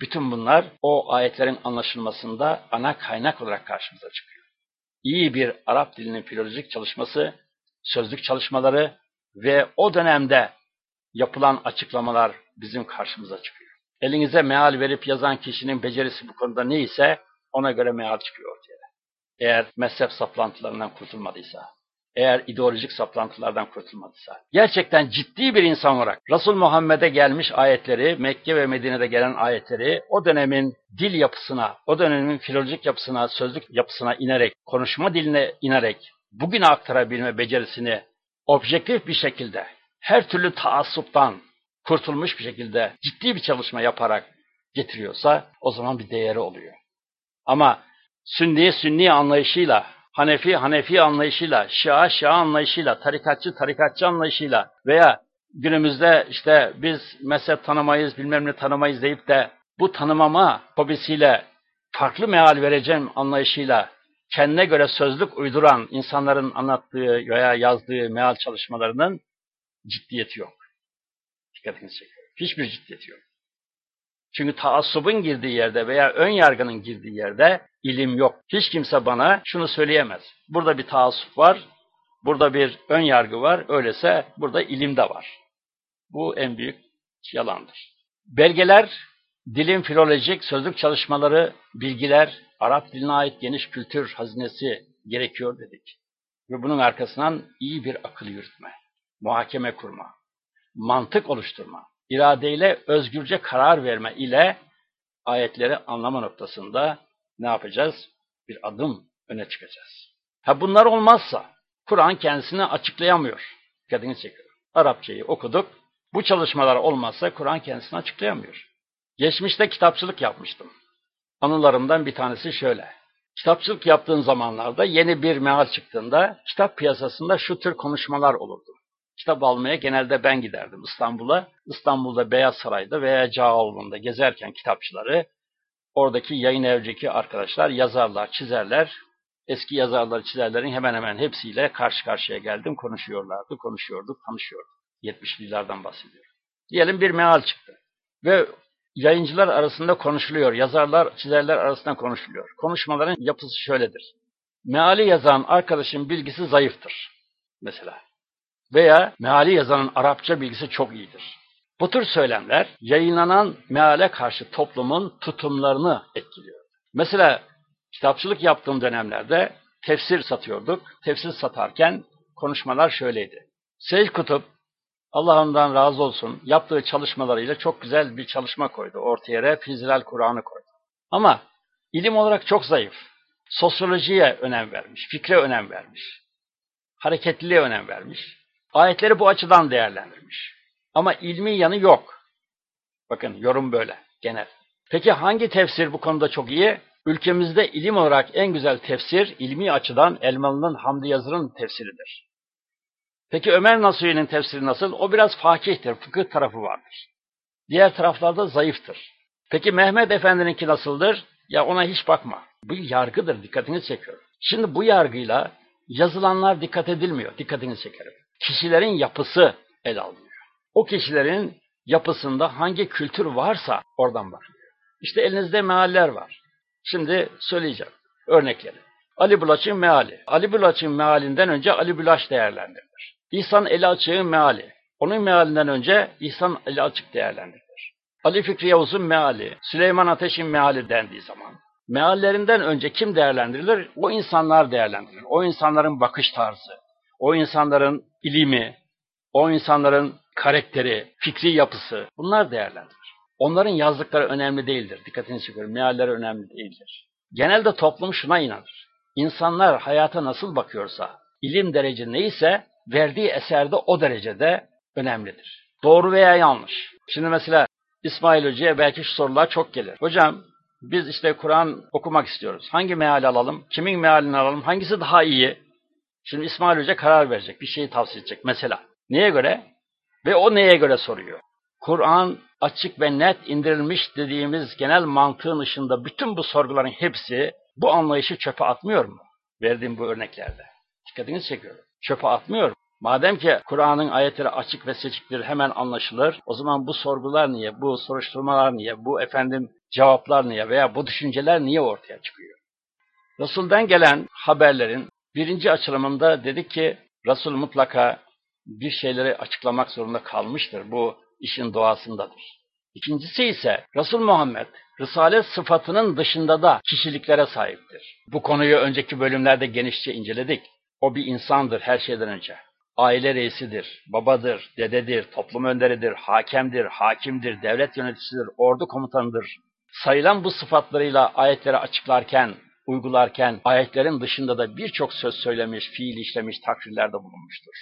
Bütün bunlar o ayetlerin anlaşılmasında ana kaynak olarak karşımıza çıkıyor. İyi bir Arap dilinin filolojik çalışması, sözlük çalışmaları ve o dönemde yapılan açıklamalar bizim karşımıza çıkıyor. Elinize meal verip yazan kişinin becerisi bu konuda neyse ona göre meal çıkıyor ortaya. Eğer mezhep saplantılarından kurtulmadıysa, eğer ideolojik saplantılardan kurtulmadıysa, gerçekten ciddi bir insan olarak Resul Muhammed'e gelmiş ayetleri, Mekke ve Medine'de gelen ayetleri o dönemin dil yapısına, o dönemin filolojik yapısına, sözlük yapısına inerek, konuşma diline inerek bugüne aktarabilme becerisini objektif bir şekilde, her türlü taassuptan kurtulmuş bir şekilde ciddi bir çalışma yaparak getiriyorsa o zaman bir değeri oluyor. Ama Sünni Sünni anlayışıyla, Hanefi Hanefi anlayışıyla, Şia Şia anlayışıyla, tarikatçı tarikatçı anlayışıyla veya günümüzde işte biz mezhep tanımayız, bilmem ne tanımayız deyip de bu tanımama hobisiyle farklı meal vereceğim anlayışıyla kendine göre sözlük uyduran insanların anlattığı veya yazdığı meal çalışmalarının ciddiyeti yok. Dikkatinizi çekiyorum. Hiçbir ciddiyeti yok. Çünkü taassubun girdiği yerde veya ön yargının girdiği yerde ilim yok. Hiç kimse bana şunu söyleyemez. Burada bir taassup var, burada bir ön yargı var, öylese burada ilim de var. Bu en büyük yalandır. Belgeler, dilin filolojik, sözlük çalışmaları, bilgiler, Arap diline ait geniş kültür hazinesi gerekiyor dedik. Ve bunun arkasından iyi bir akıl yürütme, muhakeme kurma, mantık oluşturma, iradeyle özgürce karar verme ile ayetleri anlama noktasında ne yapacağız? Bir adım öne çıkacağız. Ha bunlar olmazsa Kur'an kendisini açıklayamıyor. Dikkatini çekiyor. Arapçayı okuduk. Bu çalışmalar olmazsa Kur'an kendisini açıklayamıyor. Geçmişte kitapçılık yapmıştım. Anılarımdan bir tanesi şöyle. Kitapçılık yaptığın zamanlarda yeni bir meal çıktığında kitap piyasasında şu tür konuşmalar olurdu. Kitap almaya genelde ben giderdim İstanbul'a. İstanbul'da Beyaz Saray'da veya Cağaloğlu'nda gezerken kitapçıları oradaki yayın evciki arkadaşlar yazarlar, çizerler. Eski yazarlar, çizerlerin hemen hemen hepsiyle karşı karşıya geldim. Konuşuyorlardı, konuşuyorduk, tanışıyorduk. 70'li yıllardan bahsediyorum. Diyelim bir meal çıktı. Ve yayıncılar arasında konuşuluyor, yazarlar, çizerler arasında konuşuluyor. Konuşmaların yapısı şöyledir. Meali yazan arkadaşın bilgisi zayıftır. Mesela. Veya meali yazanın Arapça bilgisi çok iyidir. Bu tür söylemler yayınlanan meale karşı toplumun tutumlarını etkiliyor. Mesela kitapçılık yaptığım dönemlerde tefsir satıyorduk. Tefsir satarken konuşmalar şöyleydi. Seyyid Kutup, Allah ondan razı olsun, yaptığı çalışmalarıyla çok güzel bir çalışma koydu. Ortaya Refizilal Kur'an'ı koydu. Ama ilim olarak çok zayıf. Sosyolojiye önem vermiş, fikre önem vermiş. Hareketliliğe önem vermiş. Ayetleri bu açıdan değerlendirmiş. Ama ilmi yanı yok. Bakın yorum böyle genel. Peki hangi tefsir bu konuda çok iyi? Ülkemizde ilim olarak en güzel tefsir ilmi açıdan Elmalı'nın Hamdi Yazır'ın tefsiridir. Peki Ömer Nasuhi'nin tefsiri nasıl? O biraz fakihtir, fıkıh tarafı vardır. Diğer taraflarda zayıftır. Peki Mehmet Efendi'ninki nasıldır? Ya ona hiç bakma. Bu yargıdır, dikkatini çekiyor. Şimdi bu yargıyla yazılanlar dikkat edilmiyor, dikkatini çekerim. Kişilerin yapısı el alınıyor. O kişilerin yapısında hangi kültür varsa oradan bakılıyor. İşte elinizde mealler var. Şimdi söyleyeceğim örnekleri. Ali Bulaç'ın meali. Ali Bulaç'ın mealinden önce Ali Bulaç değerlendirilir. İhsan Eli Açık'ın meali. Onun mealinden önce İhsan Eli Açık değerlendirilir. Ali Fikri Yavuz'un meali, Süleyman Ateş'in meali dendiği zaman meallerinden önce kim değerlendirilir? O insanlar değerlendirilir. O insanların bakış tarzı, o insanların ilimi, o insanların karakteri, fikri yapısı bunlar değerlendirilir. Onların yazdıkları önemli değildir. Dikkatini çekiyorum. Mealleri önemli değildir. Genelde toplum şuna inanır. İnsanlar hayata nasıl bakıyorsa, ilim derece neyse verdiği eserde o derecede önemlidir. Doğru veya yanlış. Şimdi mesela İsmail Hoca'ya belki şu sorular çok gelir. Hocam biz işte Kur'an okumak istiyoruz. Hangi meal alalım? Kimin mealini alalım? Hangisi daha iyi? Şimdi İsmail Hoca karar verecek. Bir şeyi tavsiye edecek mesela. Neye göre? Ve o neye göre soruyor? Kur'an açık ve net indirilmiş dediğimiz genel mantığın ışığında bütün bu sorguların hepsi bu anlayışı çöpe atmıyor mu? Verdiğim bu örneklerde. Dikkatinizi çekiyorum. Çöpe atmıyor? Madem ki Kur'an'ın ayetleri açık ve seçiktir hemen anlaşılır, o zaman bu sorgular niye, bu soruşturmalar niye, bu efendim cevaplar niye veya bu düşünceler niye ortaya çıkıyor? Resul'den gelen haberlerin birinci açılımında dedik ki Resul mutlaka bir şeyleri açıklamak zorunda kalmıştır. Bu işin doğasındadır. İkincisi ise Resul Muhammed Risalet sıfatının dışında da kişiliklere sahiptir. Bu konuyu önceki bölümlerde genişçe inceledik. O bir insandır her şeyden önce. Aile reisidir, babadır, dededir, toplum önderidir, hakemdir, hakimdir, devlet yöneticisidir, ordu komutanıdır. Sayılan bu sıfatlarıyla ayetleri açıklarken, uygularken ayetlerin dışında da birçok söz söylemiş, fiil işlemiş, takrirlerde bulunmuştur.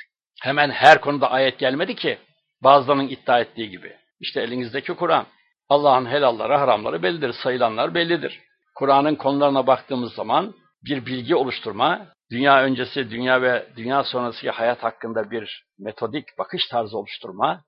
Hemen her konuda ayet gelmedi ki bazılarının iddia ettiği gibi. İşte elinizdeki Kur'an. Allah'ın helalları, haramları bellidir, sayılanlar bellidir. Kur'an'ın konularına baktığımız zaman bir bilgi oluşturma, dünya öncesi, dünya ve dünya sonrası hayat hakkında bir metodik bakış tarzı oluşturma,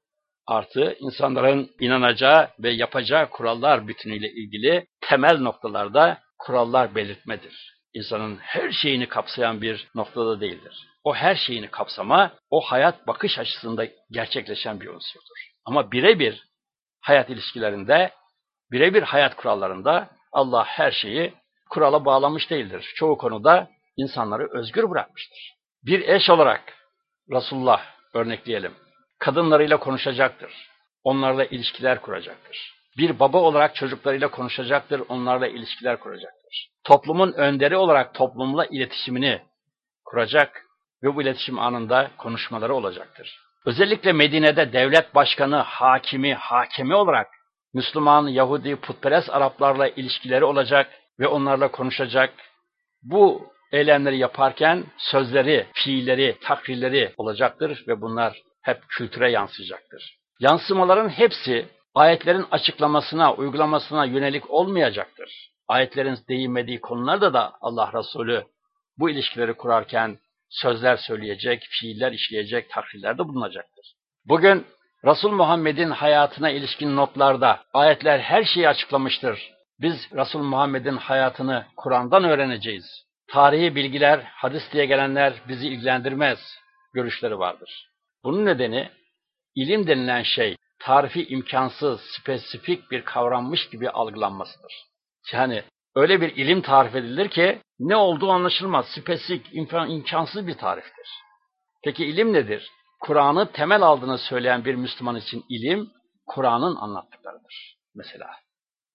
artı insanların inanacağı ve yapacağı kurallar bütünüyle ilgili temel noktalarda kurallar belirtmedir. İnsanın her şeyini kapsayan bir noktada değildir. O her şeyini kapsama, o hayat bakış açısında gerçekleşen bir unsurdur. Ama birebir hayat ilişkilerinde, birebir hayat kurallarında Allah her şeyi kurala bağlamış değildir. Çoğu konuda insanları özgür bırakmıştır. Bir eş olarak Resulullah örnekleyelim. Kadınlarıyla konuşacaktır. Onlarla ilişkiler kuracaktır. Bir baba olarak çocuklarıyla konuşacaktır, onlarla ilişkiler kuracaktır. Toplumun önderi olarak toplumla iletişimini kuracak ve bu iletişim anında konuşmaları olacaktır. Özellikle Medine'de devlet başkanı, hakimi, hakemi olarak Müslüman, Yahudi, putperest Araplarla ilişkileri olacak ve onlarla konuşacak. Bu eylemleri yaparken sözleri, fiilleri, takrirleri olacaktır ve bunlar hep kültüre yansıyacaktır. Yansımaların hepsi ayetlerin açıklamasına, uygulamasına yönelik olmayacaktır. Ayetlerin değinmediği konularda da Allah Resulü bu ilişkileri kurarken sözler söyleyecek, fiiller işleyecek, takrirlerde bulunacaktır. Bugün Resul Muhammed'in hayatına ilişkin notlarda ayetler her şeyi açıklamıştır. Biz Resul Muhammed'in hayatını Kur'an'dan öğreneceğiz. Tarihi bilgiler, hadis diye gelenler bizi ilgilendirmez görüşleri vardır. Bunun nedeni ilim denilen şey tarifi imkansız, spesifik bir kavrammış gibi algılanmasıdır. Yani öyle bir ilim tarif edilir ki ne olduğu anlaşılmaz, spesifik, imkansız bir tariftir. Peki ilim nedir? Kur'an'ı temel aldığını söyleyen bir Müslüman için ilim, Kur'an'ın anlattıklarıdır mesela.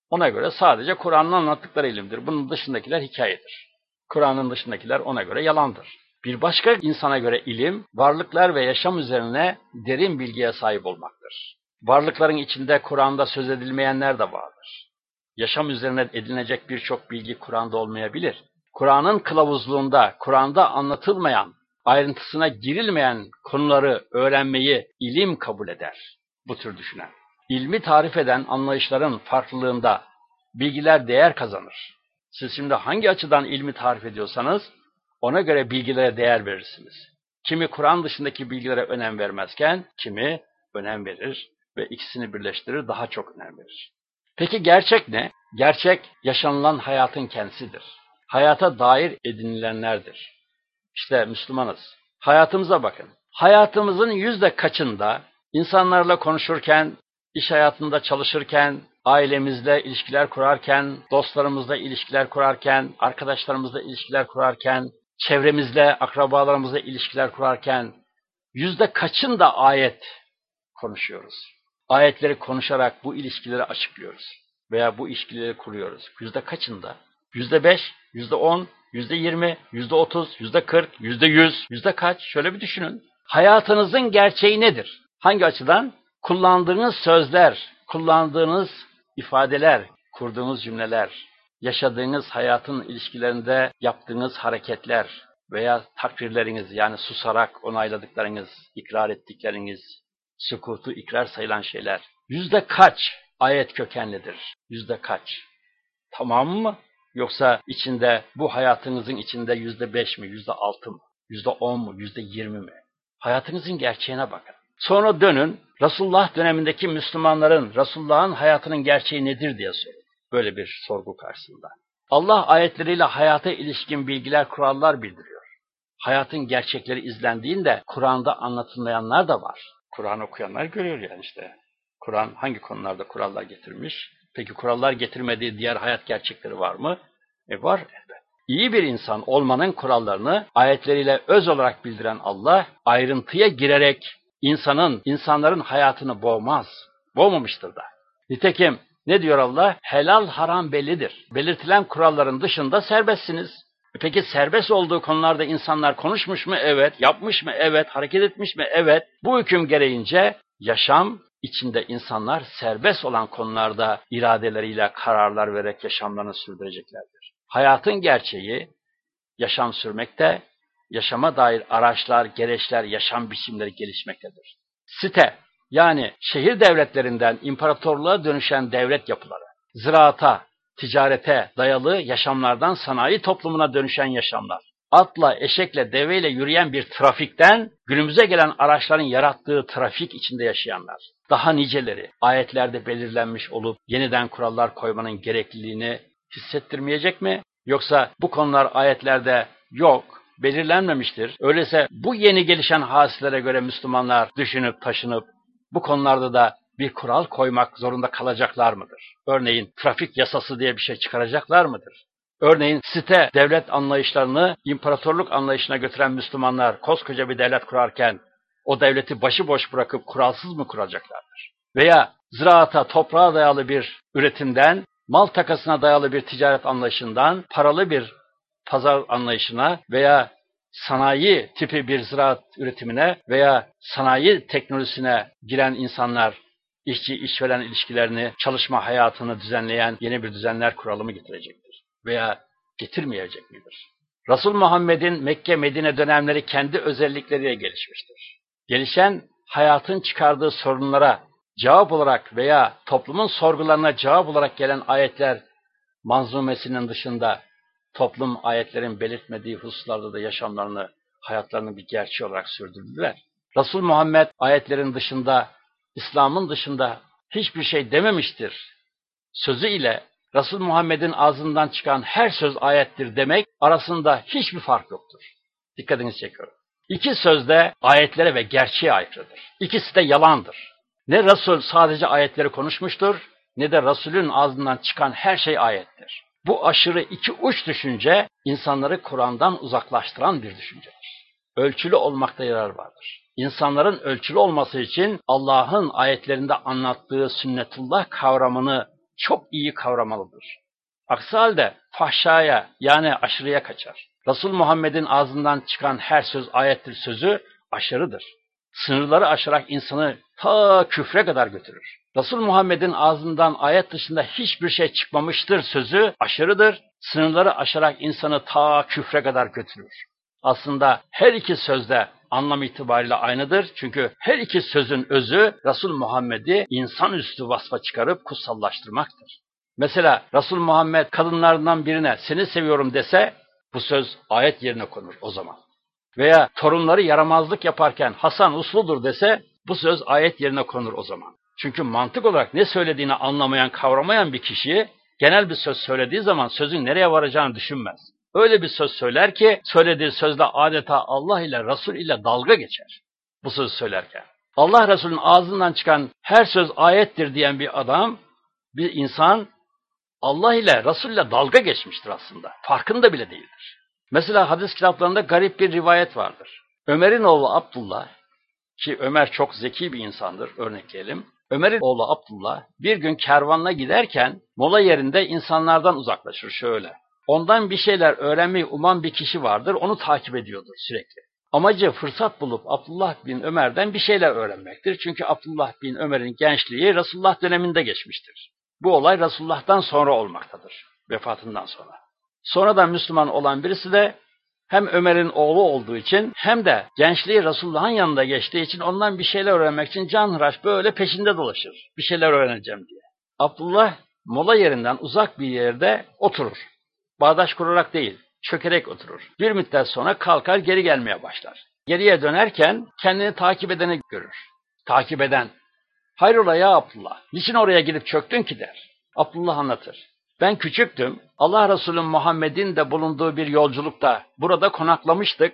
Ona göre sadece Kur'an'ın anlattıkları ilimdir. Bunun dışındakiler hikayedir. Kur'an'ın dışındakiler ona göre yalandır. Bir başka insana göre ilim, varlıklar ve yaşam üzerine derin bilgiye sahip olmaktır. Varlıkların içinde Kur'an'da söz edilmeyenler de vardır. Yaşam üzerine edinilecek birçok bilgi Kur'an'da olmayabilir. Kur'an'ın kılavuzluğunda, Kur'an'da anlatılmayan, ayrıntısına girilmeyen konuları öğrenmeyi ilim kabul eder bu tür düşünen. İlmi tarif eden anlayışların farklılığında bilgiler değer kazanır. Siz şimdi hangi açıdan ilmi tarif ediyorsanız ona göre bilgilere değer verirsiniz. Kimi Kur'an dışındaki bilgilere önem vermezken kimi önem verir ve ikisini birleştirir daha çok önem verir. Peki gerçek ne? Gerçek yaşanılan hayatın kendisidir. Hayata dair edinilenlerdir. İşte Müslümanız. Hayatımıza bakın. Hayatımızın yüzde kaçında insanlarla konuşurken, iş hayatında çalışırken, ailemizle ilişkiler kurarken, dostlarımızla ilişkiler kurarken, arkadaşlarımızla ilişkiler kurarken, çevremizle, akrabalarımızla ilişkiler kurarken yüzde kaçında ayet konuşuyoruz? Ayetleri konuşarak bu ilişkileri açıklıyoruz veya bu ilişkileri kuruyoruz. Yüzde kaçında? Yüzde beş, yüzde on, yüzde yirmi, yüzde otuz, yüzde kırk, yüzde yüz, yüzde kaç? Şöyle bir düşünün. Hayatınızın gerçeği nedir? Hangi açıdan? Kullandığınız sözler, kullandığınız ifadeler, kurduğunuz cümleler, yaşadığınız hayatın ilişkilerinde yaptığınız hareketler veya takdirleriniz yani susarak onayladıklarınız, ikrar ettikleriniz, sükutu ikrar sayılan şeyler. Yüzde kaç ayet kökenlidir? Yüzde kaç? Tamam mı? Yoksa içinde bu hayatınızın içinde yüzde beş mi, yüzde altı mı, yüzde on mu, yüzde yirmi mi? Hayatınızın gerçeğine bakın. Sonra dönün, Resulullah dönemindeki Müslümanların, Resulullah'ın hayatının gerçeği nedir diye sorun. Böyle bir sorgu karşısında. Allah ayetleriyle hayata ilişkin bilgiler, kurallar bildiriyor. Hayatın gerçekleri izlendiğinde Kur'an'da anlatılmayanlar da var. Kur'an okuyanlar görüyor yani işte. Kur'an hangi konularda kurallar getirmiş? Peki kurallar getirmediği diğer hayat gerçekleri var mı? E var elbette. İyi bir insan olmanın kurallarını ayetleriyle öz olarak bildiren Allah ayrıntıya girerek insanın, insanların hayatını boğmaz. Boğmamıştır da. Nitekim ne diyor Allah? Helal haram bellidir. Belirtilen kuralların dışında serbestsiniz. E peki serbest olduğu konularda insanlar konuşmuş mu? Evet. Yapmış mı? Evet. Hareket etmiş mi? Evet. Bu hüküm gereğince yaşam içinde insanlar serbest olan konularda iradeleriyle kararlar vererek yaşamlarını sürdüreceklerdir. Hayatın gerçeği yaşam sürmekte, yaşama dair araçlar, gereçler, yaşam biçimleri gelişmektedir. Site, yani şehir devletlerinden imparatorluğa dönüşen devlet yapıları, ziraata, ticarete dayalı yaşamlardan sanayi toplumuna dönüşen yaşamlar, atla, eşekle, deveyle yürüyen bir trafikten günümüze gelen araçların yarattığı trafik içinde yaşayanlar. Daha niceleri ayetlerde belirlenmiş olup yeniden kurallar koymanın gerekliliğini hissettirmeyecek mi? Yoksa bu konular ayetlerde yok, belirlenmemiştir. Öyleyse bu yeni gelişen hadiselere göre Müslümanlar düşünüp taşınıp bu konularda da bir kural koymak zorunda kalacaklar mıdır? Örneğin trafik yasası diye bir şey çıkaracaklar mıdır? Örneğin site devlet anlayışlarını imparatorluk anlayışına götüren Müslümanlar koskoca bir devlet kurarken o devleti başıboş bırakıp kuralsız mı kuracaklardır? Veya ziraata, toprağa dayalı bir üretimden, mal takasına dayalı bir ticaret anlayışından, paralı bir pazar anlayışına veya sanayi tipi bir ziraat üretimine veya sanayi teknolojisine giren insanlar işçi işveren ilişkilerini, çalışma hayatını düzenleyen yeni bir düzenler kuralı mı getirecektir? Veya getirmeyecek midir? Resul Muhammed'in Mekke Medine dönemleri kendi özellikleriyle gelişmiştir. Gelişen hayatın çıkardığı sorunlara cevap olarak veya toplumun sorgularına cevap olarak gelen ayetler manzumesinin dışında toplum ayetlerin belirtmediği hususlarda da yaşamlarını, hayatlarını bir gerçeği olarak sürdürdüler. Resul Muhammed ayetlerin dışında, İslam'ın dışında hiçbir şey dememiştir. Sözü ile Resul Muhammed'in ağzından çıkan her söz ayettir demek arasında hiçbir fark yoktur. Dikkatinizi çekiyorum. İki sözde ayetlere ve gerçeğe aykırıdır. İkisi de yalandır. Ne Resul sadece ayetleri konuşmuştur, ne de Resulün ağzından çıkan her şey ayettir. Bu aşırı iki uç düşünce insanları Kur'an'dan uzaklaştıran bir düşüncedir. Ölçülü olmakta yarar vardır. İnsanların ölçülü olması için Allah'ın ayetlerinde anlattığı sünnetullah kavramını çok iyi kavramalıdır. Aksi halde fahşaya yani aşırıya kaçar. Resul Muhammed'in ağzından çıkan her söz ayettir sözü aşırıdır. Sınırları aşarak insanı ta küfre kadar götürür. Resul Muhammed'in ağzından ayet dışında hiçbir şey çıkmamıştır sözü aşırıdır. Sınırları aşarak insanı ta küfre kadar götürür. Aslında her iki sözde anlam itibariyle aynıdır. Çünkü her iki sözün özü Resul Muhammed'i insanüstü vasfa çıkarıp kutsallaştırmaktır. Mesela Resul Muhammed kadınlarından birine seni seviyorum dese bu söz ayet yerine konur o zaman. Veya torunları yaramazlık yaparken Hasan usludur dese bu söz ayet yerine konur o zaman. Çünkü mantık olarak ne söylediğini anlamayan, kavramayan bir kişi genel bir söz söylediği zaman sözün nereye varacağını düşünmez. Öyle bir söz söyler ki söylediği sözle adeta Allah ile Resul ile dalga geçer. Bu sözü söylerken. Allah Resulü'nün ağzından çıkan her söz ayettir diyen bir adam, bir insan Allah ile Resul ile dalga geçmiştir aslında. Farkında bile değildir. Mesela hadis kitaplarında garip bir rivayet vardır. Ömer'in oğlu Abdullah, ki Ömer çok zeki bir insandır örnekleyelim. Ömer'in oğlu Abdullah bir gün kervanla giderken mola yerinde insanlardan uzaklaşır şöyle. Ondan bir şeyler öğrenmeyi uman bir kişi vardır, onu takip ediyordur sürekli. Amacı fırsat bulup Abdullah bin Ömer'den bir şeyler öğrenmektir. Çünkü Abdullah bin Ömer'in gençliği Resulullah döneminde geçmiştir. Bu olay Resulullah'tan sonra olmaktadır, vefatından sonra. Sonradan Müslüman olan birisi de hem Ömer'in oğlu olduğu için hem de gençliği Resulullah'ın yanında geçtiği için ondan bir şeyler öğrenmek için canhıraş böyle peşinde dolaşır. Bir şeyler öğreneceğim diye. Abdullah mola yerinden uzak bir yerde oturur. Bağdaş kurarak değil, çökerek oturur. Bir müddet sonra kalkar geri gelmeye başlar. Geriye dönerken kendini takip edeni görür. Takip eden, hayrola ya Abdullah, niçin oraya gidip çöktün ki der. Abdullah anlatır. Ben küçüktüm. Allah Resulü Muhammed'in de bulunduğu bir yolculukta burada konaklamıştık.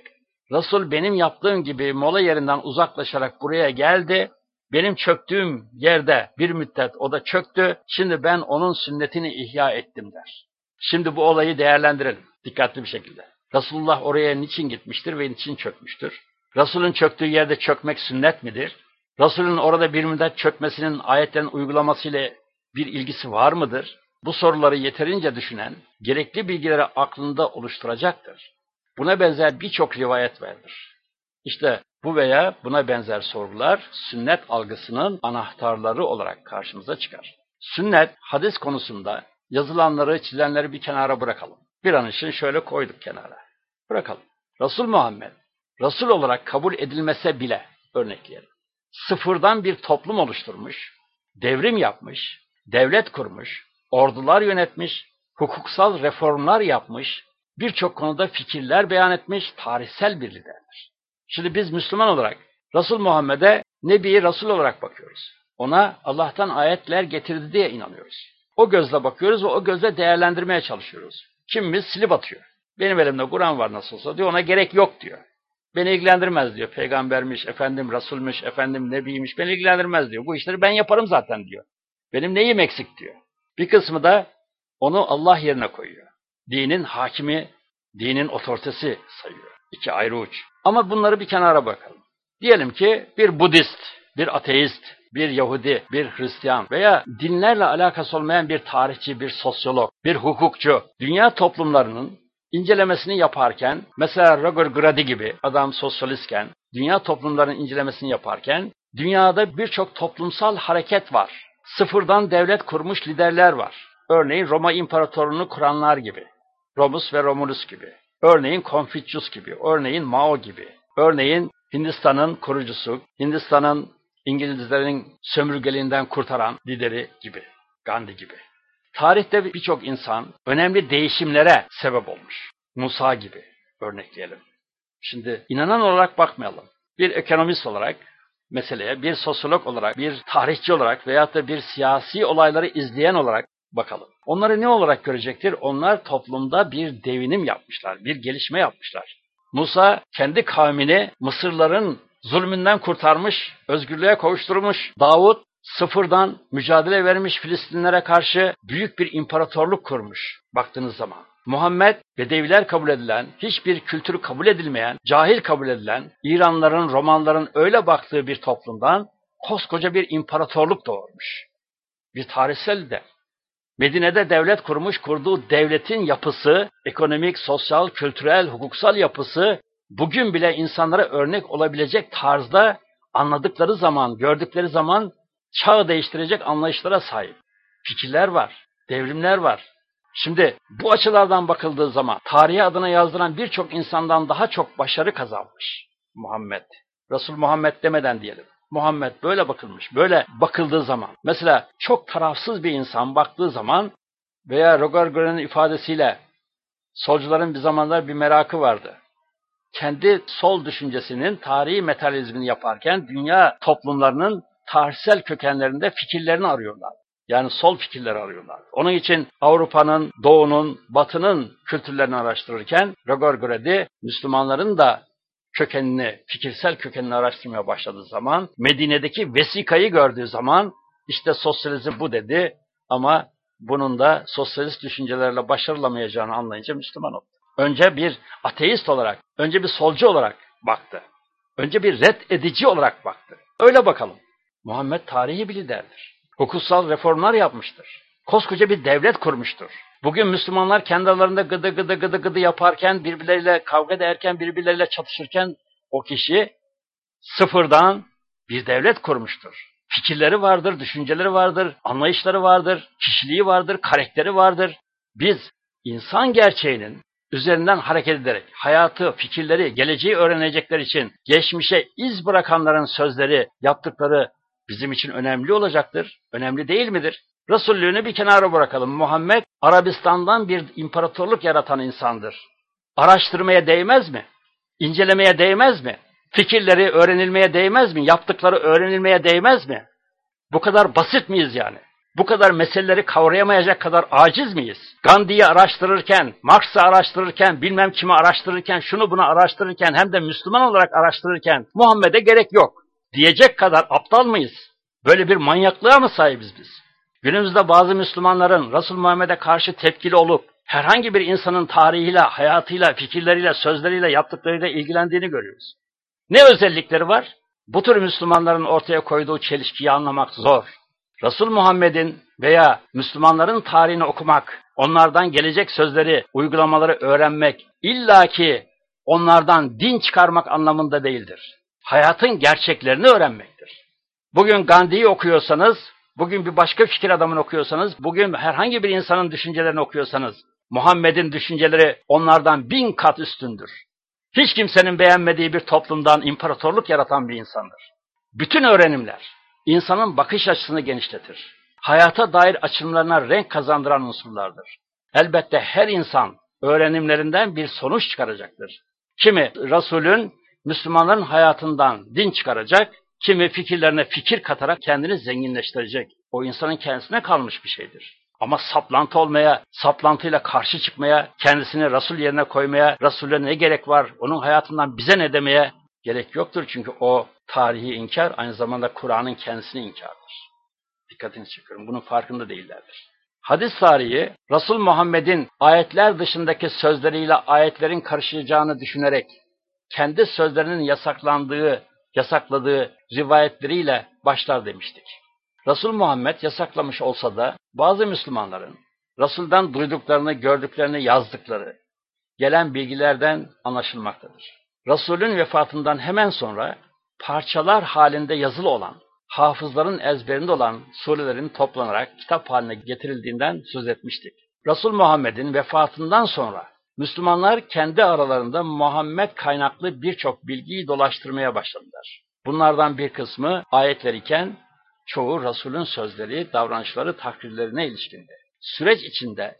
Resul benim yaptığım gibi mola yerinden uzaklaşarak buraya geldi. Benim çöktüğüm yerde bir müddet o da çöktü. Şimdi ben onun sünnetini ihya ettim der. Şimdi bu olayı değerlendirelim dikkatli bir şekilde. Resulullah oraya niçin gitmiştir ve niçin çökmüştür? Resulün çöktüğü yerde çökmek sünnet midir? Resulün orada bir müddet çökmesinin ayetlerin uygulamasıyla bir ilgisi var mıdır? Bu soruları yeterince düşünen, gerekli bilgileri aklında oluşturacaktır. Buna benzer birçok rivayet vardır. İşte bu veya buna benzer sorular sünnet algısının anahtarları olarak karşımıza çıkar. Sünnet, hadis konusunda yazılanları, çizenleri bir kenara bırakalım. Bir an için şöyle koyduk kenara. Bırakalım. Resul Muhammed, Resul olarak kabul edilmese bile örnekleyelim. Sıfırdan bir toplum oluşturmuş, devrim yapmış, devlet kurmuş, ordular yönetmiş, hukuksal reformlar yapmış, birçok konuda fikirler beyan etmiş tarihsel bir liderdir. Şimdi biz Müslüman olarak Resul Muhammed'e Nebi Resul olarak bakıyoruz. Ona Allah'tan ayetler getirdi diye inanıyoruz. O gözle bakıyoruz ve o gözle değerlendirmeye çalışıyoruz. Kimimiz silip atıyor. Benim elimde Kur'an var nasıl olsa diyor, ona gerek yok diyor. Beni ilgilendirmez diyor. Peygambermiş, efendim Resulmüş, efendim Nebiymiş, beni ilgilendirmez diyor. Bu işleri ben yaparım zaten diyor. Benim neyim eksik diyor. Bir kısmı da onu Allah yerine koyuyor. Dinin hakimi, dinin otoritesi sayıyor. İki ayrı uç. Ama bunları bir kenara bakalım. Diyelim ki bir Budist, bir ateist, bir Yahudi, bir Hristiyan veya dinlerle alakası olmayan bir tarihçi, bir sosyolog, bir hukukçu, dünya toplumlarının incelemesini yaparken, mesela Roger Grady gibi adam sosyalistken, dünya toplumlarının incelemesini yaparken, dünyada birçok toplumsal hareket var. Sıfırdan devlet kurmuş liderler var. Örneğin Roma İmparatorluğunu kuranlar gibi. Romus ve Romulus gibi. Örneğin Confucius gibi. Örneğin Mao gibi. Örneğin Hindistan'ın kurucusu, Hindistan'ın İngilizlerin sömürgeliğinden kurtaran lideri gibi. Gandhi gibi. Tarihte birçok insan önemli değişimlere sebep olmuş. Musa gibi örnekleyelim. Şimdi inanan olarak bakmayalım. Bir ekonomist olarak meseleye, bir sosyolog olarak, bir tarihçi olarak veyahut da bir siyasi olayları izleyen olarak bakalım. Onları ne olarak görecektir? Onlar toplumda bir devinim yapmışlar, bir gelişme yapmışlar. Musa kendi kavmini Mısırların zulmünden kurtarmış, özgürlüğe kavuşturmuş. Davut sıfırdan mücadele vermiş Filistinlere karşı büyük bir imparatorluk kurmuş baktığınız zaman. Muhammed Bedeviler kabul edilen, hiçbir kültürü kabul edilmeyen, cahil kabul edilen, İranların, Romanların öyle baktığı bir toplumdan koskoca bir imparatorluk doğurmuş. Bir tarihsel de. Medine'de devlet kurmuş, kurduğu devletin yapısı, ekonomik, sosyal, kültürel, hukuksal yapısı bugün bile insanlara örnek olabilecek tarzda anladıkları zaman, gördükleri zaman çağı değiştirecek anlayışlara sahip. Fikirler var, devrimler var. Şimdi bu açılardan bakıldığı zaman tarihe adına yazdıran birçok insandan daha çok başarı kazanmış Muhammed. Resul Muhammed demeden diyelim. Muhammed böyle bakılmış. Böyle bakıldığı zaman mesela çok tarafsız bir insan baktığı zaman veya Roger Gören'in ifadesiyle solcuların bir zamanlar bir merakı vardı. Kendi sol düşüncesinin tarihi metalizmini yaparken dünya toplumlarının tarihsel kökenlerinde fikirlerini arıyorlar. Yani sol fikirleri arıyorlar. Onun için Avrupa'nın, Doğu'nun, Batı'nın kültürlerini araştırırken Roger Grady Müslümanların da kökenini, fikirsel kökenini araştırmaya başladığı zaman, Medine'deki vesikayı gördüğü zaman işte sosyalizm bu dedi ama bunun da sosyalist düşüncelerle başarılamayacağını anlayınca Müslüman oldu. Önce bir ateist olarak, önce bir solcu olarak baktı. Önce bir red edici olarak baktı. Öyle bakalım. Muhammed tarihi bir liderdir. Hukuksal reformlar yapmıştır. Koskoca bir devlet kurmuştur. Bugün Müslümanlar kendi aralarında gıdı gıdı gıdı gıdı yaparken, birbirleriyle kavga ederken, birbirleriyle çatışırken o kişi sıfırdan bir devlet kurmuştur. Fikirleri vardır, düşünceleri vardır, anlayışları vardır, kişiliği vardır, karakteri vardır. Biz insan gerçeğinin üzerinden hareket ederek hayatı, fikirleri, geleceği öğrenecekler için geçmişe iz bırakanların sözleri, yaptıkları bizim için önemli olacaktır. Önemli değil midir? Resullüğünü bir kenara bırakalım. Muhammed Arabistan'dan bir imparatorluk yaratan insandır. Araştırmaya değmez mi? İncelemeye değmez mi? Fikirleri öğrenilmeye değmez mi? Yaptıkları öğrenilmeye değmez mi? Bu kadar basit miyiz yani? Bu kadar meseleleri kavrayamayacak kadar aciz miyiz? Gandhi'yi araştırırken, Marx'ı araştırırken, bilmem kimi araştırırken, şunu bunu araştırırken, hem de Müslüman olarak araştırırken Muhammed'e gerek yok diyecek kadar aptal mıyız? Böyle bir manyaklığa mı sahibiz biz? Günümüzde bazı Müslümanların Resul Muhammed'e karşı tepkili olup herhangi bir insanın tarihiyle, hayatıyla, fikirleriyle, sözleriyle, yaptıklarıyla ilgilendiğini görüyoruz. Ne özellikleri var? Bu tür Müslümanların ortaya koyduğu çelişkiyi anlamak zor. Resul Muhammed'in veya Müslümanların tarihini okumak, onlardan gelecek sözleri, uygulamaları öğrenmek, illaki onlardan din çıkarmak anlamında değildir. Hayatın gerçeklerini öğrenmektir. Bugün Gandhi'yi okuyorsanız, bugün bir başka fikir adamını okuyorsanız, bugün herhangi bir insanın düşüncelerini okuyorsanız, Muhammed'in düşünceleri onlardan bin kat üstündür. Hiç kimsenin beğenmediği bir toplumdan imparatorluk yaratan bir insandır. Bütün öğrenimler insanın bakış açısını genişletir. Hayata dair açımlarına renk kazandıran unsurlardır. Elbette her insan öğrenimlerinden bir sonuç çıkaracaktır. Kimi Resul'ün Müslümanların hayatından din çıkaracak, kimi fikirlerine fikir katarak kendini zenginleştirecek. O insanın kendisine kalmış bir şeydir. Ama saplantı olmaya, saplantıyla karşı çıkmaya, kendisini Resul yerine koymaya, Resul'e ne gerek var, onun hayatından bize ne demeye gerek yoktur. Çünkü o tarihi inkar aynı zamanda Kur'an'ın kendisini inkardır. Dikkatini çekiyorum. Bunun farkında değillerdir. Hadis tarihi Resul Muhammed'in ayetler dışındaki sözleriyle ayetlerin karışacağını düşünerek kendi sözlerinin yasaklandığı, yasakladığı rivayetleriyle başlar demiştik. Resul Muhammed yasaklamış olsa da bazı Müslümanların Resul'den duyduklarını, gördüklerini yazdıkları gelen bilgilerden anlaşılmaktadır. Resul'ün vefatından hemen sonra parçalar halinde yazılı olan, hafızların ezberinde olan surelerin toplanarak kitap haline getirildiğinden söz etmiştik. Resul Muhammed'in vefatından sonra Müslümanlar kendi aralarında Muhammed kaynaklı birçok bilgiyi dolaştırmaya başladılar. Bunlardan bir kısmı ayetler iken çoğu Resul'ün sözleri, davranışları, takrirlerine ilişkindi. süreç içinde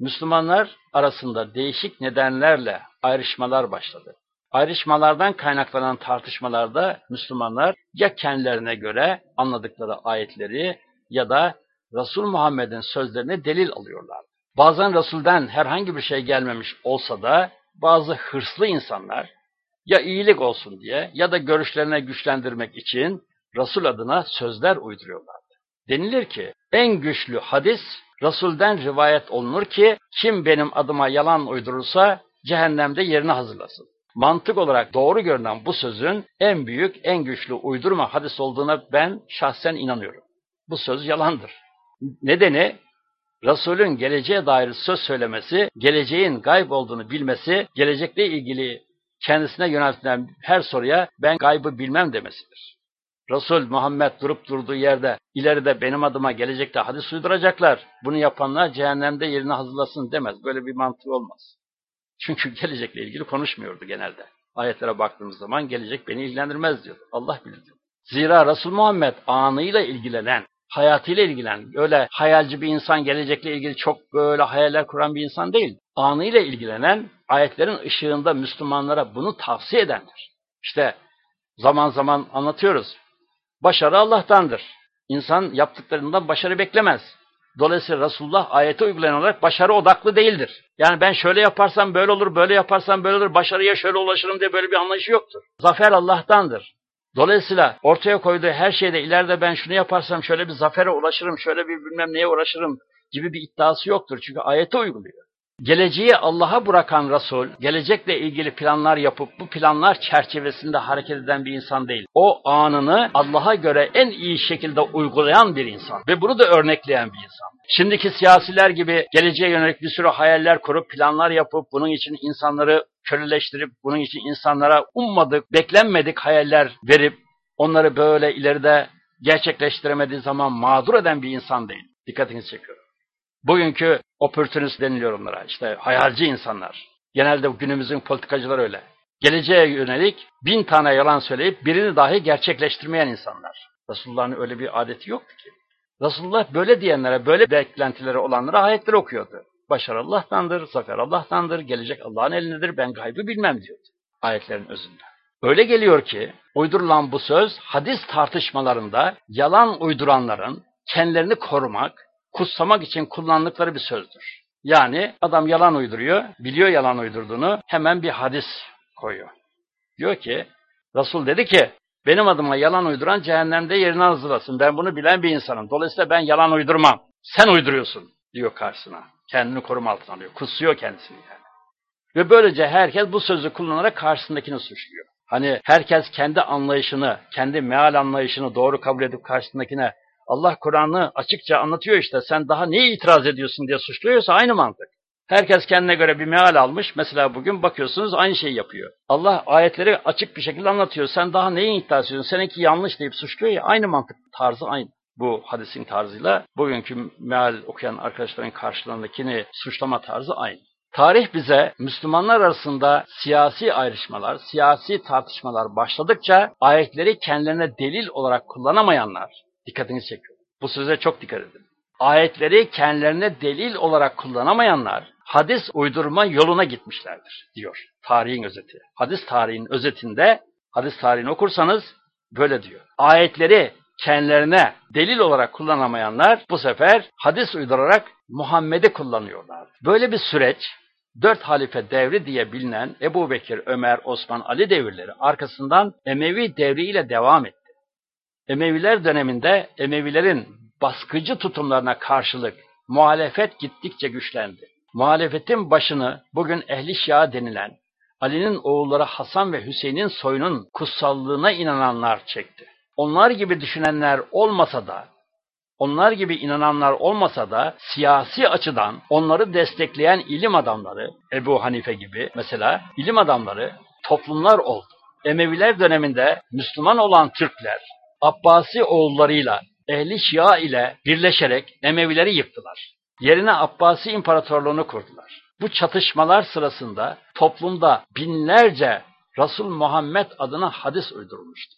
Müslümanlar arasında değişik nedenlerle ayrışmalar başladı. Ayrışmalardan kaynaklanan tartışmalarda Müslümanlar ya kendilerine göre anladıkları ayetleri ya da Resul Muhammed'in sözlerini delil alıyorlar. Bazen Resul'den herhangi bir şey gelmemiş olsa da bazı hırslı insanlar ya iyilik olsun diye ya da görüşlerine güçlendirmek için Resul adına sözler uyduruyorlardı. Denilir ki en güçlü hadis Resul'den rivayet olunur ki kim benim adıma yalan uydurursa cehennemde yerini hazırlasın. Mantık olarak doğru görünen bu sözün en büyük, en güçlü uydurma hadis olduğuna ben şahsen inanıyorum. Bu söz yalandır. Nedeni Resul'ün geleceğe dair söz söylemesi, geleceğin gayb olduğunu bilmesi, gelecekle ilgili kendisine yöneltilen her soruya ben gaybı bilmem demesidir. Resul Muhammed durup durduğu yerde ileride benim adıma gelecekte hadis uyduracaklar. Bunu yapanlar cehennemde yerini hazırlasın demez. Böyle bir mantığı olmaz. Çünkü gelecekle ilgili konuşmuyordu genelde. Ayetlere baktığımız zaman gelecek beni ilgilendirmez diyor. Allah bilir diyor. Zira Resul Muhammed anıyla ilgilenen, hayatıyla ilgilenen, öyle hayalci bir insan, gelecekle ilgili çok böyle hayaller kuran bir insan değil. Anıyla ilgilenen, ayetlerin ışığında Müslümanlara bunu tavsiye edenler. İşte zaman zaman anlatıyoruz. Başarı Allah'tandır. İnsan yaptıklarından başarı beklemez. Dolayısıyla Resulullah ayete uygulayan olarak başarı odaklı değildir. Yani ben şöyle yaparsam böyle olur, böyle yaparsam böyle olur, başarıya şöyle ulaşırım diye böyle bir anlayışı yoktur. Zafer Allah'tandır. Dolayısıyla ortaya koyduğu her şeyde ileride ben şunu yaparsam şöyle bir zafere ulaşırım, şöyle bir bilmem neye uğraşırım gibi bir iddiası yoktur. Çünkü ayete uyguluyor. Geleceği Allah'a bırakan Resul, gelecekle ilgili planlar yapıp bu planlar çerçevesinde hareket eden bir insan değil. O anını Allah'a göre en iyi şekilde uygulayan bir insan ve bunu da örnekleyen bir insan. Şimdiki siyasiler gibi geleceğe yönelik bir sürü hayaller kurup planlar yapıp bunun için insanları köleleştirip bunun için insanlara ummadık, beklenmedik hayaller verip onları böyle ileride gerçekleştiremediği zaman mağdur eden bir insan değil. Dikkatinizi çekiyorum. Bugünkü opportunist deniliyor onlara. İşte hayalci insanlar. Genelde günümüzün politikacıları öyle. Geleceğe yönelik bin tane yalan söyleyip birini dahi gerçekleştirmeyen insanlar. Resulullah'ın öyle bir adeti yoktu ki. Resulullah böyle diyenlere, böyle beklentileri olanlara ayetleri okuyordu. Başarı Allah'tandır, zafer Allah'tandır, gelecek Allah'ın elindedir, ben gaybı bilmem diyordu ayetlerin özünde. Öyle geliyor ki uydurulan bu söz hadis tartışmalarında yalan uyduranların kendilerini korumak, kutsamak için kullandıkları bir sözdür. Yani adam yalan uyduruyor, biliyor yalan uydurduğunu, hemen bir hadis koyuyor. Diyor ki, Resul dedi ki, benim adıma yalan uyduran cehennemde yerini hazırlasın. Ben bunu bilen bir insanım. Dolayısıyla ben yalan uydurmam. Sen uyduruyorsun diyor karşısına. Kendini koruma altına alıyor. Kutsuyor kendisini yani. Ve böylece herkes bu sözü kullanarak karşısındakini suçluyor. Hani herkes kendi anlayışını, kendi meal anlayışını doğru kabul edip karşısındakine Allah Kur'an'ı açıkça anlatıyor işte sen daha niye itiraz ediyorsun diye suçluyorsa aynı mantık. Herkes kendine göre bir meal almış. Mesela bugün bakıyorsunuz aynı şeyi yapıyor. Allah ayetleri açık bir şekilde anlatıyor. Sen daha neyi iddia ediyorsun? Seninki yanlış deyip suçluyor ya. Aynı mantık tarzı aynı. Bu hadisin tarzıyla bugünkü meal okuyan arkadaşların karşılarındakini suçlama tarzı aynı. Tarih bize Müslümanlar arasında siyasi ayrışmalar, siyasi tartışmalar başladıkça ayetleri kendilerine delil olarak kullanamayanlar, dikkatinizi çekiyor. Bu söze çok dikkat edin. Ayetleri kendilerine delil olarak kullanamayanlar hadis uydurma yoluna gitmişlerdir diyor tarihin özeti. Hadis tarihin özetinde hadis tarihini okursanız böyle diyor. Ayetleri kendilerine delil olarak kullanamayanlar bu sefer hadis uydurarak Muhammed'i kullanıyorlar. Böyle bir süreç dört halife devri diye bilinen Ebu Bekir, Ömer, Osman, Ali devirleri arkasından Emevi devriyle devam etti. Emeviler döneminde Emevilerin baskıcı tutumlarına karşılık muhalefet gittikçe güçlendi. Muhalefetin başını bugün ehli şia denilen Ali'nin oğulları Hasan ve Hüseyin'in soyunun kutsallığına inananlar çekti. Onlar gibi düşünenler olmasa da, onlar gibi inananlar olmasa da siyasi açıdan onları destekleyen ilim adamları, Ebu Hanife gibi mesela ilim adamları toplumlar oldu. Emeviler döneminde Müslüman olan Türkler, Abbasi oğullarıyla, ehli Şia ile birleşerek Emevileri yıktılar. Yerine Abbasi İmparatorluğunu kurdular. Bu çatışmalar sırasında toplumda binlerce Resul Muhammed adına hadis uydurulmuştu.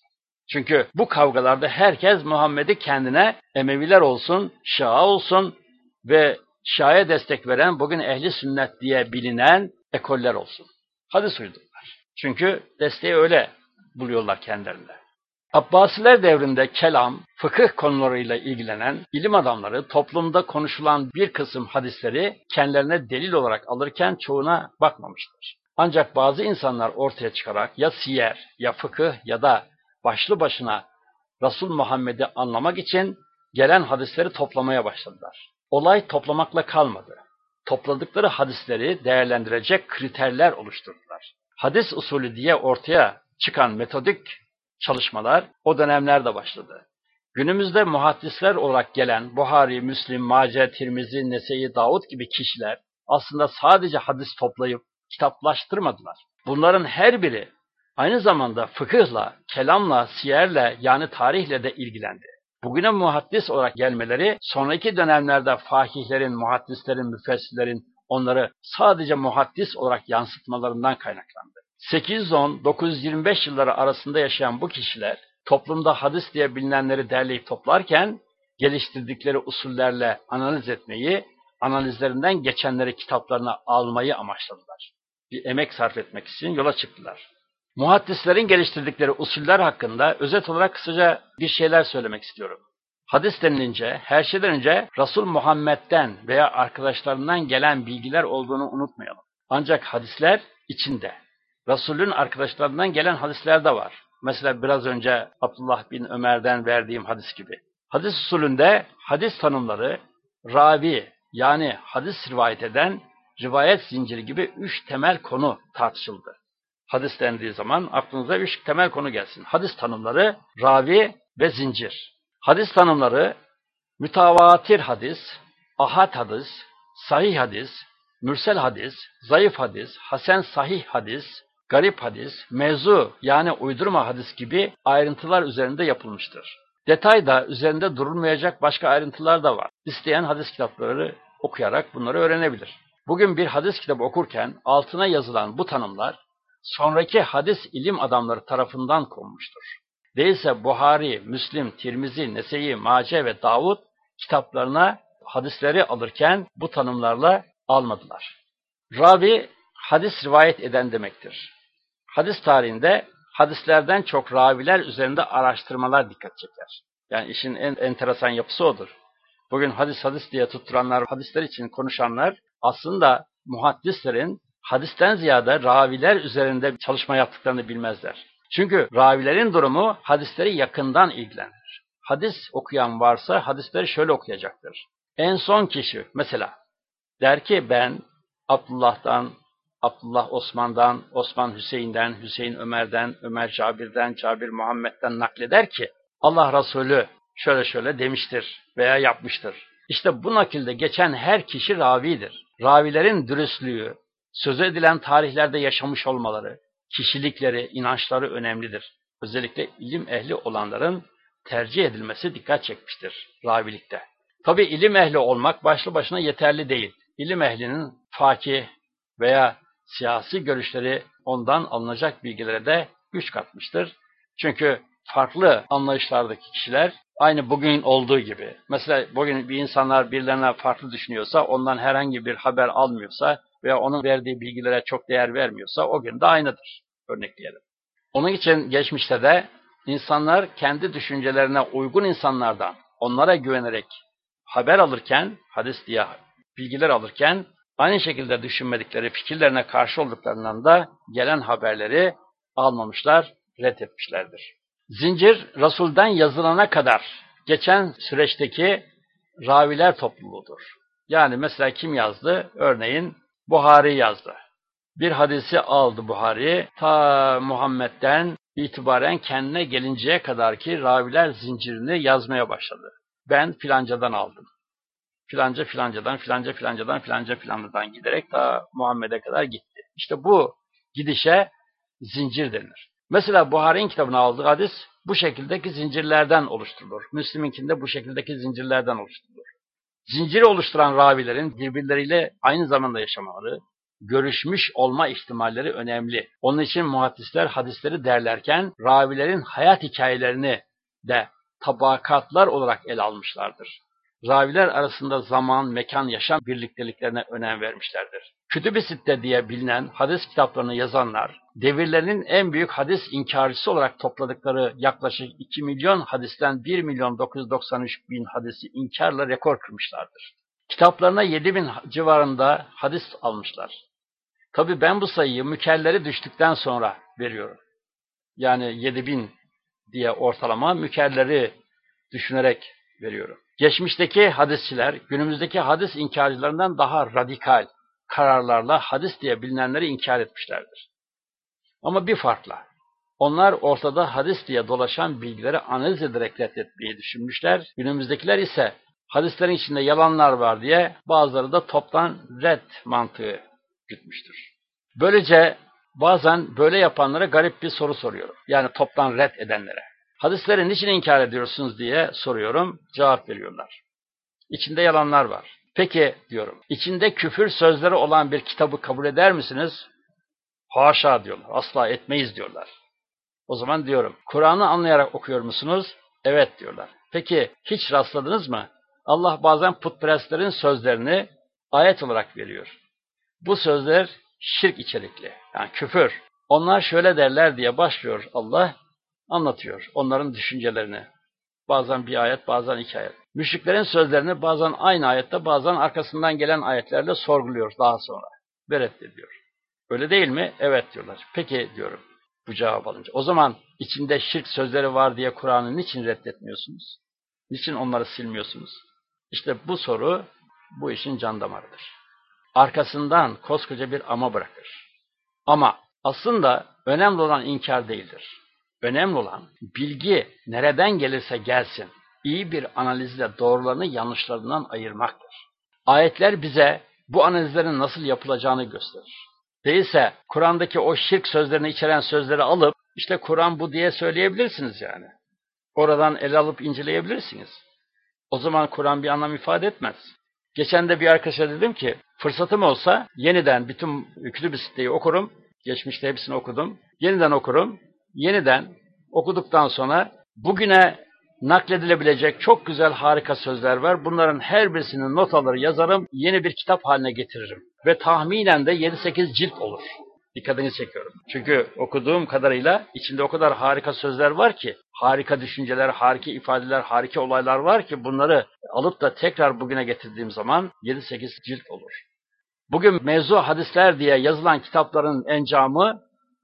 Çünkü bu kavgalarda herkes Muhammed'i kendine Emeviler olsun, Şia olsun ve Şia'ya destek veren bugün ehli sünnet diye bilinen ekoller olsun. Hadis uydurlar. Çünkü desteği öyle buluyorlar kendilerinde. Abbasiler devrinde kelam, fıkıh konularıyla ilgilenen ilim adamları toplumda konuşulan bir kısım hadisleri kendilerine delil olarak alırken çoğuna bakmamıştır. Ancak bazı insanlar ortaya çıkarak ya siyer, ya fıkıh ya da başlı başına Resul Muhammed'i anlamak için gelen hadisleri toplamaya başladılar. Olay toplamakla kalmadı. Topladıkları hadisleri değerlendirecek kriterler oluşturdular. Hadis usulü diye ortaya çıkan metodik çalışmalar o dönemlerde başladı. Günümüzde muhaddisler olarak gelen Buhari, Müslim, Mace, Tirmizi, Nese'yi, Davud gibi kişiler aslında sadece hadis toplayıp kitaplaştırmadılar. Bunların her biri aynı zamanda fıkıhla, kelamla, siyerle yani tarihle de ilgilendi. Bugüne muhaddis olarak gelmeleri sonraki dönemlerde fahihlerin, muhaddislerin, müfessirlerin onları sadece muhaddis olarak yansıtmalarından kaynaklandı. 810-925 yılları arasında yaşayan bu kişiler toplumda hadis diye bilinenleri derleyip toplarken geliştirdikleri usullerle analiz etmeyi, analizlerinden geçenleri kitaplarına almayı amaçladılar. Bir emek sarf etmek için yola çıktılar. Muhaddislerin geliştirdikleri usuller hakkında özet olarak kısaca bir şeyler söylemek istiyorum. Hadis denilince her şeyden önce Resul Muhammed'den veya arkadaşlarından gelen bilgiler olduğunu unutmayalım. Ancak hadisler içinde. Resulün arkadaşlarından gelen hadisler de var. Mesela biraz önce Abdullah bin Ömer'den verdiğim hadis gibi. Hadis usulünde hadis tanımları ravi yani hadis rivayet eden rivayet zinciri gibi üç temel konu tartışıldı. Hadis dendiği zaman aklınıza üç temel konu gelsin. Hadis tanımları, ravi ve zincir. Hadis tanımları mütavatir hadis, ahad hadis, sahih hadis, mürsel hadis, zayıf hadis, hasen sahih hadis, garip hadis, mevzu yani uydurma hadis gibi ayrıntılar üzerinde yapılmıştır. Detayda üzerinde durulmayacak başka ayrıntılar da var. İsteyen hadis kitapları okuyarak bunları öğrenebilir. Bugün bir hadis kitabı okurken altına yazılan bu tanımlar sonraki hadis ilim adamları tarafından konmuştur. Değilse Buhari, Müslim, Tirmizi, Nese'yi, Mace ve Davud kitaplarına hadisleri alırken bu tanımlarla almadılar. Ravi, hadis rivayet eden demektir. Hadis tarihinde hadislerden çok raviler üzerinde araştırmalar dikkat çeker. Yani işin en enteresan yapısı odur. Bugün hadis hadis diye tutturanlar, hadisler için konuşanlar aslında muhaddislerin hadisten ziyade raviler üzerinde çalışma yaptıklarını bilmezler. Çünkü ravilerin durumu hadisleri yakından ilgilenir. Hadis okuyan varsa hadisleri şöyle okuyacaktır. En son kişi mesela der ki ben Abdullah'dan, Abdullah Osman'dan, Osman Hüseyin'den, Hüseyin Ömer'den, Ömer Cabir'den, Cabir Muhammed'den nakleder ki Allah Resulü şöyle şöyle demiştir veya yapmıştır. İşte bu nakilde geçen her kişi ravidir. Ravilerin dürüstlüğü, söz edilen tarihlerde yaşamış olmaları, kişilikleri, inançları önemlidir. Özellikle ilim ehli olanların tercih edilmesi dikkat çekmiştir ravilikte. Tabi ilim ehli olmak başlı başına yeterli değil. İlim ehlinin fakih veya siyasi görüşleri ondan alınacak bilgilere de güç katmıştır. Çünkü farklı anlayışlardaki kişiler aynı bugün olduğu gibi. Mesela bugün bir insanlar birilerine farklı düşünüyorsa, ondan herhangi bir haber almıyorsa veya onun verdiği bilgilere çok değer vermiyorsa o gün de aynıdır. Örnekleyelim. Onun için geçmişte de insanlar kendi düşüncelerine uygun insanlardan onlara güvenerek haber alırken, hadis diye bilgiler alırken aynı şekilde düşünmedikleri fikirlerine karşı olduklarından da gelen haberleri almamışlar, reddetmişlerdir. Zincir, Resul'den yazılana kadar geçen süreçteki raviler topluluğudur. Yani mesela kim yazdı? Örneğin Buhari yazdı. Bir hadisi aldı Buhari, ta Muhammed'den itibaren kendine gelinceye kadar ki raviler zincirini yazmaya başladı. Ben filancadan aldım. Filanca filancadan, filanca filancadan, filanca filancadan giderek ta Muhammed'e kadar gitti. İşte bu gidişe zincir denir. Mesela Buhari'nin kitabına aldığı hadis bu şekildeki zincirlerden oluşturulur. Müslim'inkinde bu şekildeki zincirlerden oluşturulur. Zinciri oluşturan ravilerin birbirleriyle aynı zamanda yaşamaları, görüşmüş olma ihtimalleri önemli. Onun için muhaddisler hadisleri derlerken ravilerin hayat hikayelerini de tabakatlar olarak ele almışlardır. Raviler arasında zaman, mekan, yaşam birlikteliklerine önem vermişlerdir. Kütüb-i Sitte diye bilinen hadis kitaplarını yazanlar, devirlerinin en büyük hadis inkarcısı olarak topladıkları yaklaşık 2 milyon hadisten 1 milyon 993 bin hadisi inkarla rekor kırmışlardır. Kitaplarına 7 bin civarında hadis almışlar. Tabi ben bu sayıyı mükerleri düştükten sonra veriyorum. Yani 7 bin diye ortalama mükerleri düşünerek veriyorum. Geçmişteki hadisçiler günümüzdeki hadis inkarcılarından daha radikal kararlarla hadis diye bilinenleri inkar etmişlerdir. Ama bir farkla. Onlar ortada hadis diye dolaşan bilgileri analiz ederek reddetmeyi düşünmüşler. Günümüzdekiler ise hadislerin içinde yalanlar var diye bazıları da toptan red mantığı gütmüştür. Böylece bazen böyle yapanlara garip bir soru soruyorum. Yani toptan red edenlere. Hadisleri niçin inkar ediyorsunuz diye soruyorum. Cevap veriyorlar. İçinde yalanlar var. Peki diyorum. İçinde küfür sözleri olan bir kitabı kabul eder misiniz? Haşa diyorlar. Asla etmeyiz diyorlar. O zaman diyorum. Kur'an'ı anlayarak okuyor musunuz? Evet diyorlar. Peki hiç rastladınız mı? Allah bazen putperestlerin sözlerini ayet olarak veriyor. Bu sözler şirk içerikli. Yani küfür. Onlar şöyle derler diye başlıyor Allah anlatıyor onların düşüncelerini. Bazen bir ayet, bazen iki ayet. Müşriklerin sözlerini bazen aynı ayette, bazen arkasından gelen ayetlerle sorguluyor daha sonra. Ve reddediyor. Öyle değil mi? Evet diyorlar. Peki diyorum bu cevap alınca. O zaman içinde şirk sözleri var diye Kur'an'ı niçin reddetmiyorsunuz? Niçin onları silmiyorsunuz? İşte bu soru bu işin can damarıdır. Arkasından koskoca bir ama bırakır. Ama aslında önemli olan inkar değildir. Önemli olan bilgi nereden gelirse gelsin iyi bir analizle doğrularını yanlışlarından ayırmaktır. Ayetler bize bu analizlerin nasıl yapılacağını gösterir. Değilse Kur'an'daki o şirk sözlerini içeren sözleri alıp işte Kur'an bu diye söyleyebilirsiniz yani. Oradan ele alıp inceleyebilirsiniz. O zaman Kur'an bir anlam ifade etmez. Geçen de bir arkadaşa dedim ki fırsatım olsa yeniden bütün kütüb okurum. Geçmişte hepsini okudum. Yeniden okurum yeniden okuduktan sonra bugüne nakledilebilecek çok güzel harika sözler var. Bunların her birisinin not alır yazarım, yeni bir kitap haline getiririm. Ve tahminen de 7-8 cilt olur. Dikkatini çekiyorum. Çünkü okuduğum kadarıyla içinde o kadar harika sözler var ki, harika düşünceler, harika ifadeler, harika olaylar var ki bunları alıp da tekrar bugüne getirdiğim zaman 7-8 cilt olur. Bugün mevzu hadisler diye yazılan kitapların encamı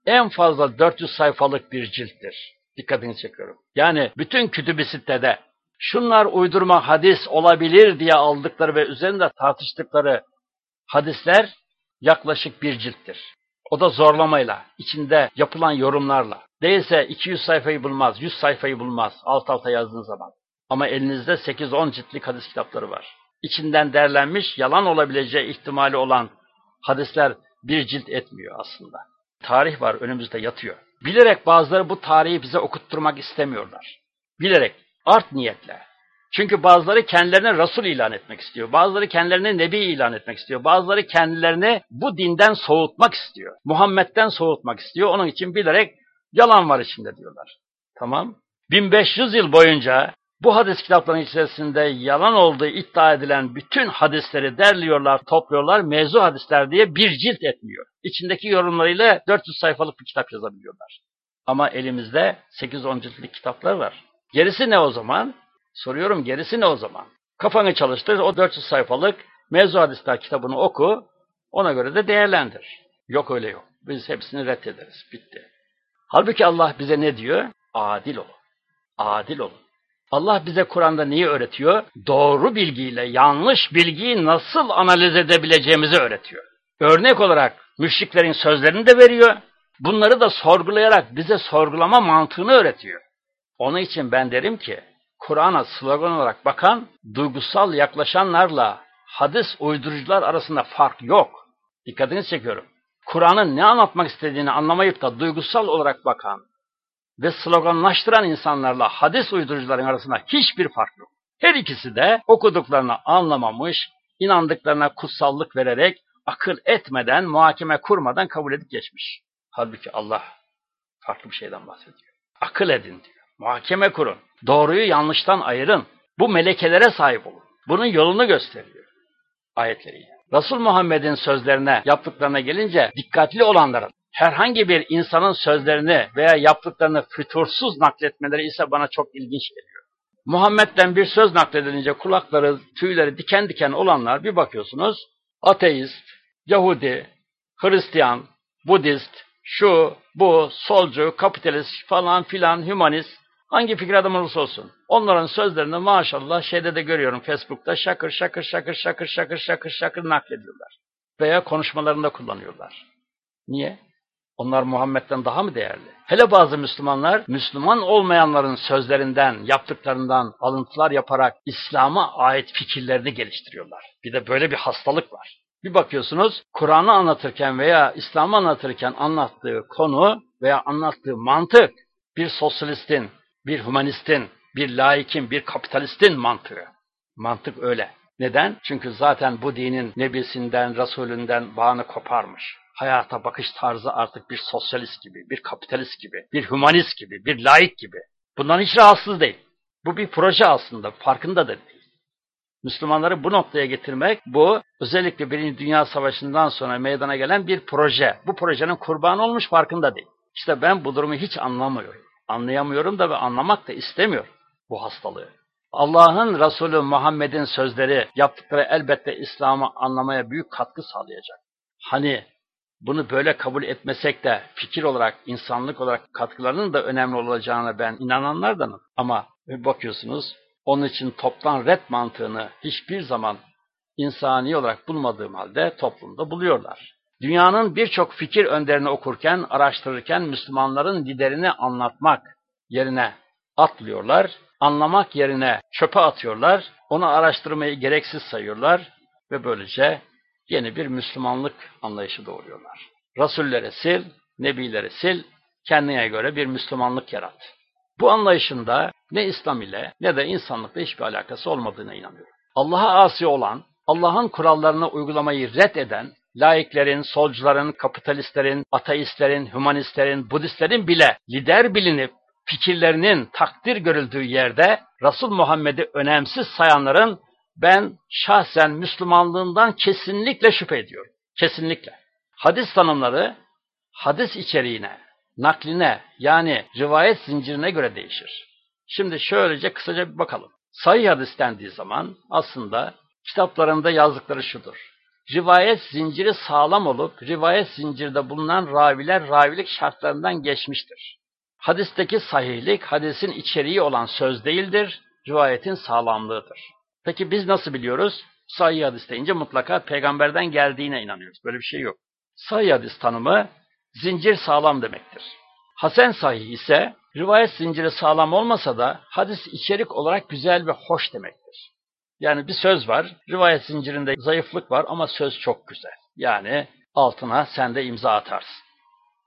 en fazla 400 sayfalık bir cilttir. Dikkatini çekiyorum. Yani bütün kütüb-i sitede şunlar uydurma hadis olabilir diye aldıkları ve üzerinde tartıştıkları hadisler yaklaşık bir cilttir. O da zorlamayla, içinde yapılan yorumlarla. Değilse 200 sayfayı bulmaz, 100 sayfayı bulmaz alt alta yazdığın zaman. Ama elinizde 8-10 ciltlik hadis kitapları var. İçinden derlenmiş, yalan olabileceği ihtimali olan hadisler bir cilt etmiyor aslında. Tarih var önümüzde yatıyor. Bilerek bazıları bu tarihi bize okutturmak istemiyorlar. Bilerek, art niyetle. Çünkü bazıları kendilerine Resul ilan etmek istiyor. Bazıları kendilerine Nebi ilan etmek istiyor. Bazıları kendilerini bu dinden soğutmak istiyor. Muhammed'den soğutmak istiyor. Onun için bilerek yalan var içinde diyorlar. Tamam. 1500 yıl boyunca bu hadis kitaplarının içerisinde yalan olduğu iddia edilen bütün hadisleri derliyorlar, topluyorlar, mevzu hadisler diye bir cilt etmiyor. İçindeki yorumlarıyla 400 sayfalık bir kitap yazabiliyorlar. Ama elimizde 8-10 ciltlik kitaplar var. Gerisi ne o zaman? Soruyorum gerisi ne o zaman? Kafanı çalıştır, o 400 sayfalık mevzu hadisler kitabını oku, ona göre de değerlendir. Yok öyle yok. Biz hepsini reddederiz. Bitti. Halbuki Allah bize ne diyor? Adil olun. Adil olun. Allah bize Kur'an'da neyi öğretiyor? Doğru bilgiyle yanlış bilgiyi nasıl analiz edebileceğimizi öğretiyor. Örnek olarak müşriklerin sözlerini de veriyor. Bunları da sorgulayarak bize sorgulama mantığını öğretiyor. Onun için ben derim ki Kur'an'a slogan olarak bakan, duygusal yaklaşanlarla hadis uydurucular arasında fark yok. Dikkatinizi çekiyorum. Kur'an'ın ne anlatmak istediğini anlamayıp da duygusal olarak bakan, ve sloganlaştıran insanlarla hadis uydurucuların arasında hiçbir fark yok. Her ikisi de okuduklarını anlamamış, inandıklarına kutsallık vererek, akıl etmeden, muhakeme kurmadan kabul edip geçmiş. Halbuki Allah farklı bir şeyden bahsediyor. Akıl edin diyor. Muhakeme kurun. Doğruyu yanlıştan ayırın. Bu melekelere sahip olun. Bunun yolunu gösteriyor ayetleriyle. Resul Muhammed'in sözlerine, yaptıklarına gelince dikkatli olanların herhangi bir insanın sözlerini veya yaptıklarını fütursuz nakletmeleri ise bana çok ilginç geliyor. Muhammed'den bir söz nakledilince kulakları, tüyleri diken diken olanlar bir bakıyorsunuz ateist, Yahudi, Hristiyan, Budist, şu, bu, solcu, kapitalist falan filan, hümanist, hangi fikir adamı olursa olsun. Onların sözlerini maşallah şeyde de görüyorum Facebook'ta şakır şakır şakır şakır şakır şakır şakır naklediyorlar. Veya konuşmalarında kullanıyorlar. Niye? Onlar Muhammed'den daha mı değerli? Hele bazı Müslümanlar, Müslüman olmayanların sözlerinden, yaptıklarından alıntılar yaparak İslam'a ait fikirlerini geliştiriyorlar. Bir de böyle bir hastalık var. Bir bakıyorsunuz Kur'an'ı anlatırken veya İslam'ı anlatırken anlattığı konu veya anlattığı mantık bir sosyalistin, bir humanistin, bir laikin, bir kapitalistin mantığı. Mantık öyle. Neden? Çünkü zaten bu dinin nebisinden, Resulünden bağını koparmış. Hayata bakış tarzı artık bir sosyalist gibi, bir kapitalist gibi, bir humanist gibi, bir laik gibi. Bundan hiç rahatsız değil. Bu bir proje aslında, farkında da değil. Müslümanları bu noktaya getirmek, bu özellikle Birinci Dünya Savaşı'ndan sonra meydana gelen bir proje. Bu projenin kurbanı olmuş farkında değil. İşte ben bu durumu hiç anlamıyorum. Anlayamıyorum da ve anlamak da istemiyorum bu hastalığı. Allah'ın Resulü Muhammed'in sözleri, yaptıkları elbette İslam'ı anlamaya büyük katkı sağlayacak. Hani bunu böyle kabul etmesek de fikir olarak, insanlık olarak katkılarının da önemli olacağına ben inananlardanım. Ama bakıyorsunuz onun için toptan red mantığını hiçbir zaman insani olarak bulmadığım halde toplumda buluyorlar. Dünyanın birçok fikir önderini okurken, araştırırken Müslümanların liderini anlatmak yerine atlıyorlar, anlamak yerine çöpe atıyorlar, onu araştırmayı gereksiz sayıyorlar ve böylece yeni bir Müslümanlık anlayışı doğuruyorlar. Rasulleri sil, nebileri sil, kendine göre bir Müslümanlık yarat. Bu anlayışında ne İslam ile ne de insanlıkla hiçbir alakası olmadığına inanıyorum. Allah'a asi olan, Allah'ın kurallarını uygulamayı red eden, laiklerin, solcuların, kapitalistlerin, ateistlerin, humanistlerin, budistlerin bile lider bilinip fikirlerinin takdir görüldüğü yerde Resul Muhammed'i önemsiz sayanların ben şahsen Müslümanlığından kesinlikle şüphe ediyorum. Kesinlikle. Hadis tanımları hadis içeriğine, nakline yani rivayet zincirine göre değişir. Şimdi şöylece kısaca bir bakalım. Sahih hadis dendiği zaman aslında kitaplarında yazdıkları şudur. Rivayet zinciri sağlam olup rivayet zincirde bulunan raviler ravilik şartlarından geçmiştir. Hadisteki sahihlik hadisin içeriği olan söz değildir, rivayetin sağlamlığıdır. Peki biz nasıl biliyoruz? Sahih hadis deyince mutlaka peygamberden geldiğine inanıyoruz. Böyle bir şey yok. Sahih hadis tanımı zincir sağlam demektir. Hasen sahih ise rivayet zinciri sağlam olmasa da hadis içerik olarak güzel ve hoş demektir. Yani bir söz var, rivayet zincirinde zayıflık var ama söz çok güzel. Yani altına sen de imza atarsın.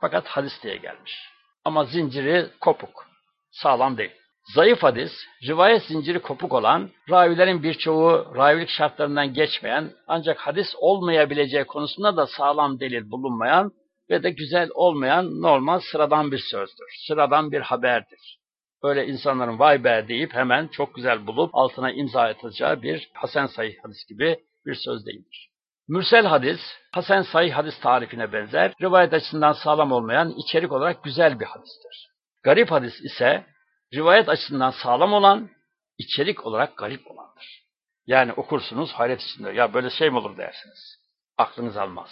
Fakat hadis diye gelmiş. Ama zinciri kopuk, sağlam değil. Zayıf hadis, rivayet zinciri kopuk olan, ravilerin birçoğu ravilik şartlarından geçmeyen, ancak hadis olmayabileceği konusunda da sağlam delil bulunmayan ve de güzel olmayan normal sıradan bir sözdür. Sıradan bir haberdir. Böyle insanların vay be deyip hemen çok güzel bulup altına imza atacağı bir Hasan Sahih hadis gibi bir söz değildir. Mürsel hadis, Hasan Sahih hadis tarifine benzer, rivayet açısından sağlam olmayan, içerik olarak güzel bir hadistir. Garip hadis ise, rivayet açısından sağlam olan, içerik olarak garip olandır. Yani okursunuz hayret içinde, ya böyle şey mi olur dersiniz. Aklınız almaz.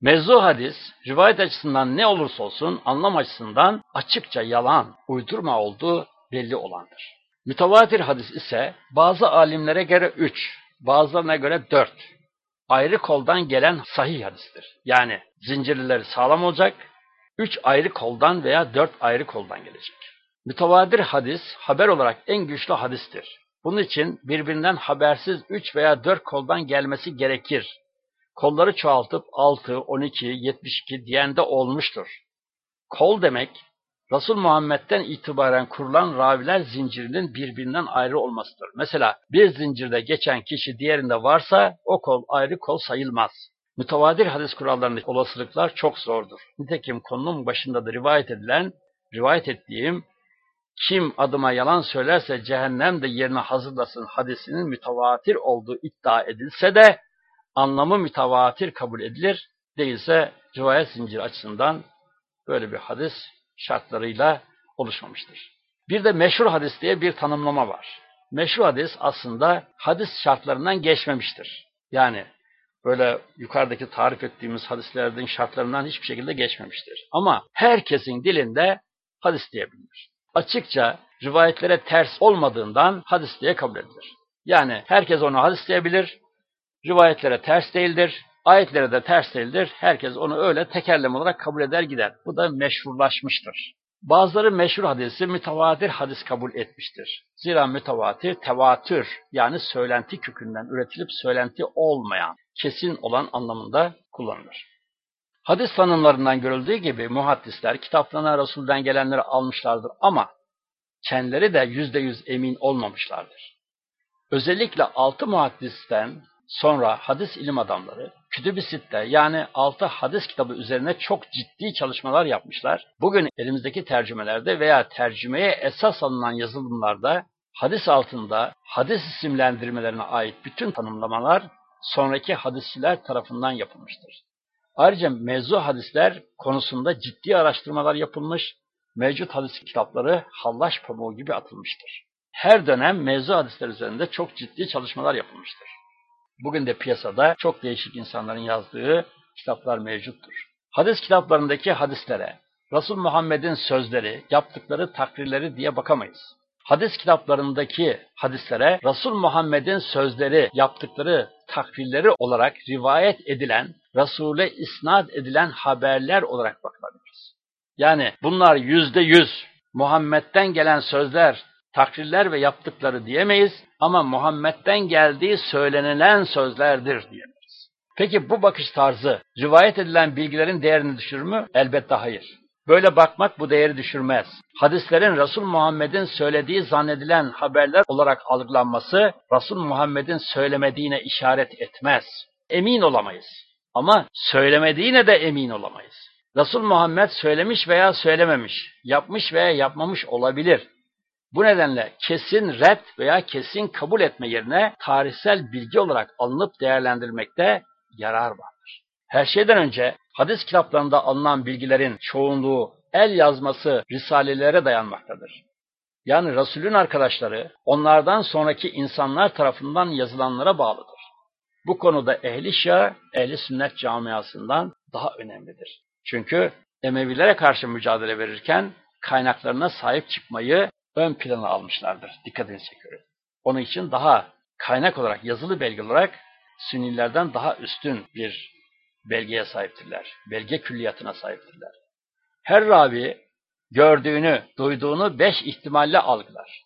Mevzu hadis, rivayet açısından ne olursa olsun anlam açısından açıkça yalan, uydurma olduğu belli olandır. Mütevatir hadis ise bazı alimlere göre üç, bazılarına göre dört ayrı koldan gelen sahih hadistir. Yani zincirlileri sağlam olacak, üç ayrı koldan veya dört ayrı koldan gelecek. Mütevatir hadis haber olarak en güçlü hadistir. Bunun için birbirinden habersiz üç veya dört koldan gelmesi gerekir kolları çoğaltıp 6, 12, 72 diyen de olmuştur. Kol demek, Resul Muhammed'den itibaren kurulan raviler zincirinin birbirinden ayrı olmasıdır. Mesela bir zincirde geçen kişi diğerinde varsa o kol ayrı kol sayılmaz. Mütevadir hadis kurallarındaki olasılıklar çok zordur. Nitekim konunun başında da rivayet edilen, rivayet ettiğim kim adıma yalan söylerse cehennem de yerine hazırlasın hadisinin mütevatir olduğu iddia edilse de anlamı mütevatir kabul edilir. Değilse rivayet zinciri açısından böyle bir hadis şartlarıyla oluşmamıştır. Bir de meşhur hadis diye bir tanımlama var. Meşhur hadis aslında hadis şartlarından geçmemiştir. Yani böyle yukarıdaki tarif ettiğimiz hadislerin şartlarından hiçbir şekilde geçmemiştir. Ama herkesin dilinde hadis diyebilir. Açıkça rivayetlere ters olmadığından hadis diye kabul edilir. Yani herkes onu hadis diyebilir, rivayetlere ters değildir, ayetlere de ters değildir. Herkes onu öyle tekerlem olarak kabul eder gider. Bu da meşhurlaşmıştır. Bazıları meşhur hadisi mütevatir hadis kabul etmiştir. Zira mütevatir tevatür yani söylenti kökünden üretilip söylenti olmayan, kesin olan anlamında kullanılır. Hadis tanımlarından görüldüğü gibi muhaddisler kitaplarına Resul'den gelenleri almışlardır ama kendileri de yüzde yüz emin olmamışlardır. Özellikle altı muhaddisten sonra hadis ilim adamları Kütüb-i Sitte yani altı hadis kitabı üzerine çok ciddi çalışmalar yapmışlar. Bugün elimizdeki tercümelerde veya tercümeye esas alınan yazılımlarda hadis altında hadis isimlendirmelerine ait bütün tanımlamalar sonraki hadisçiler tarafından yapılmıştır. Ayrıca mevzu hadisler konusunda ciddi araştırmalar yapılmış, mevcut hadis kitapları hallaç pamuğu gibi atılmıştır. Her dönem mevzu hadisler üzerinde çok ciddi çalışmalar yapılmıştır. Bugün de piyasada çok değişik insanların yazdığı kitaplar mevcuttur. Hadis kitaplarındaki hadislere, Resul Muhammed'in sözleri, yaptıkları takrirleri diye bakamayız. Hadis kitaplarındaki hadislere Resul Muhammed'in sözleri, yaptıkları takrirleri olarak rivayet edilen, Resul'e isnat edilen haberler olarak bakılabilir. Yani bunlar yüzde yüz Muhammed'den gelen sözler, takrirler ve yaptıkları diyemeyiz ama Muhammed'den geldiği söylenilen sözlerdir diyemeyiz. Peki bu bakış tarzı rivayet edilen bilgilerin değerini düşürür mü? Elbette hayır. Böyle bakmak bu değeri düşürmez. Hadislerin Resul Muhammed'in söylediği zannedilen haberler olarak algılanması Resul Muhammed'in söylemediğine işaret etmez. Emin olamayız. Ama söylemediğine de emin olamayız. Resul Muhammed söylemiş veya söylememiş, yapmış veya yapmamış olabilir. Bu nedenle kesin red veya kesin kabul etme yerine tarihsel bilgi olarak alınıp değerlendirmekte yarar vardır. Her şeyden önce hadis kitaplarında alınan bilgilerin çoğunluğu el yazması risalelere dayanmaktadır. Yani Resulün arkadaşları onlardan sonraki insanlar tarafından yazılanlara bağlıdır. Bu konuda ehli şia, ehli sünnet camiasından daha önemlidir. Çünkü Emevilere karşı mücadele verirken kaynaklarına sahip çıkmayı ön plana almışlardır. Dikkatini çekiyorum. Onun için daha kaynak olarak, yazılı belge olarak Sünnilerden daha üstün bir belgeye sahiptirler. Belge külliyatına sahiptirler. Her ravi gördüğünü, duyduğunu beş ihtimalle algılar.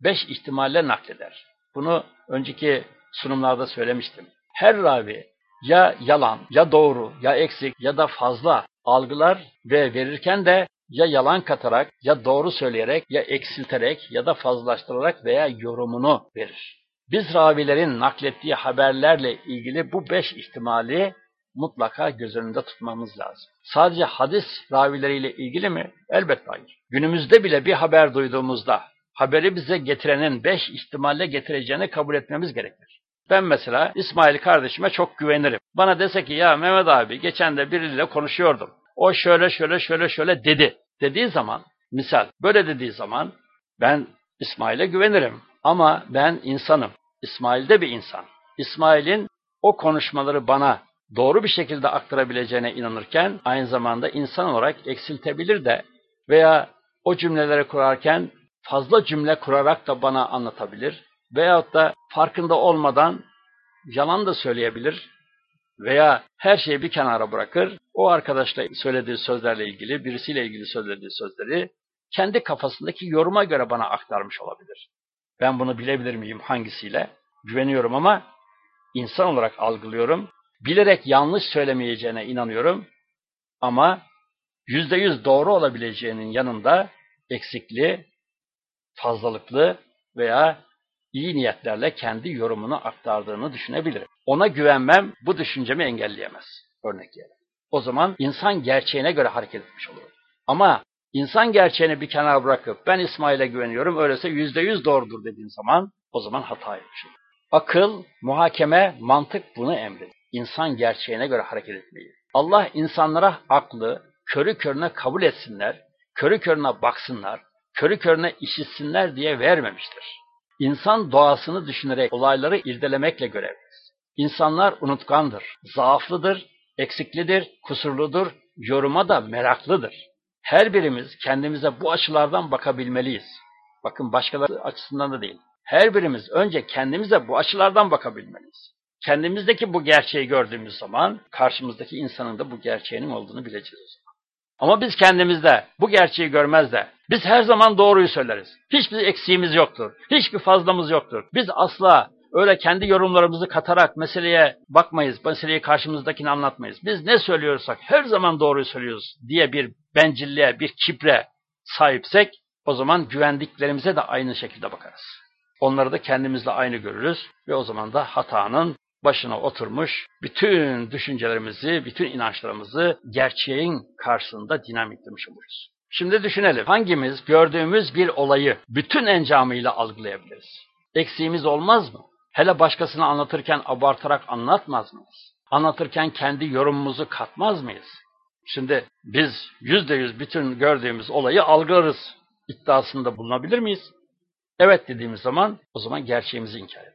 Beş ihtimalle nakleder. Bunu önceki sunumlarda söylemiştim. Her ravi ya yalan, ya doğru, ya eksik ya da fazla algılar ve verirken de ya yalan katarak, ya doğru söyleyerek, ya eksilterek ya da fazlaştırarak veya yorumunu verir. Biz ravilerin naklettiği haberlerle ilgili bu beş ihtimali mutlaka göz önünde tutmamız lazım. Sadece hadis ravileriyle ilgili mi? Elbette hayır. Günümüzde bile bir haber duyduğumuzda haberi bize getirenin beş ihtimalle getireceğini kabul etmemiz gerekir. Ben mesela İsmail kardeşime çok güvenirim. Bana dese ki ya Mehmet abi geçen de biriyle konuşuyordum. O şöyle şöyle şöyle şöyle dedi. Dediği zaman, misal böyle dediği zaman ben İsmail'e güvenirim. Ama ben insanım. İsmail de bir insan. İsmail'in o konuşmaları bana doğru bir şekilde aktarabileceğine inanırken aynı zamanda insan olarak eksiltebilir de veya o cümleleri kurarken fazla cümle kurarak da bana anlatabilir veyahut da farkında olmadan yalan da söyleyebilir veya her şeyi bir kenara bırakır, o arkadaşla söylediği sözlerle ilgili, birisiyle ilgili söylediği sözleri kendi kafasındaki yoruma göre bana aktarmış olabilir. Ben bunu bilebilir miyim hangisiyle? Güveniyorum ama insan olarak algılıyorum. Bilerek yanlış söylemeyeceğine inanıyorum. Ama yüzde yüz doğru olabileceğinin yanında eksikli, fazlalıklı veya iyi niyetlerle kendi yorumunu aktardığını düşünebilirim. Ona güvenmem bu düşüncemi engelleyemez. Örnek diyelim. O zaman insan gerçeğine göre hareket etmiş olur. Ama İnsan gerçeğini bir kenara bırakıp ben İsmail'e güveniyorum öyleyse yüzde yüz doğrudur dediğin zaman o zaman hata yapmışım. Akıl, muhakeme, mantık bunu emrediyor. İnsan gerçeğine göre hareket etmeyi. Allah insanlara aklı körü körüne kabul etsinler, körü körüne baksınlar, körü körüne işitsinler diye vermemiştir. İnsan doğasını düşünerek olayları irdelemekle görevlidir. İnsanlar unutkandır, zaaflıdır, eksiklidir, kusurludur, yoruma da meraklıdır. Her birimiz kendimize bu açılardan bakabilmeliyiz. Bakın başkaları açısından da değil. Her birimiz önce kendimize bu açılardan bakabilmeliyiz. Kendimizdeki bu gerçeği gördüğümüz zaman karşımızdaki insanın da bu gerçeğinin olduğunu bileceğiz o zaman. Ama biz kendimizde bu gerçeği görmez de biz her zaman doğruyu söyleriz. Hiçbir eksiğimiz yoktur. Hiçbir fazlamız yoktur. Biz asla öyle kendi yorumlarımızı katarak meseleye bakmayız. Meseleyi karşımızdakini anlatmayız. Biz ne söylüyorsak her zaman doğruyu söylüyoruz diye bir bencilliğe, bir kibre sahipsek o zaman güvendiklerimize de aynı şekilde bakarız. Onları da kendimizle aynı görürüz ve o zaman da hatanın başına oturmuş bütün düşüncelerimizi, bütün inançlarımızı gerçeğin karşısında dinamitlemiş oluruz. Şimdi düşünelim. Hangimiz gördüğümüz bir olayı bütün encamıyla algılayabiliriz? Eksiğimiz olmaz mı? Hele başkasına anlatırken abartarak anlatmaz mıyız? Anlatırken kendi yorumumuzu katmaz mıyız? Şimdi biz yüzde yüz bütün gördüğümüz olayı algılarız iddiasında bulunabilir miyiz? Evet dediğimiz zaman o zaman gerçeğimizi inkar ederiz.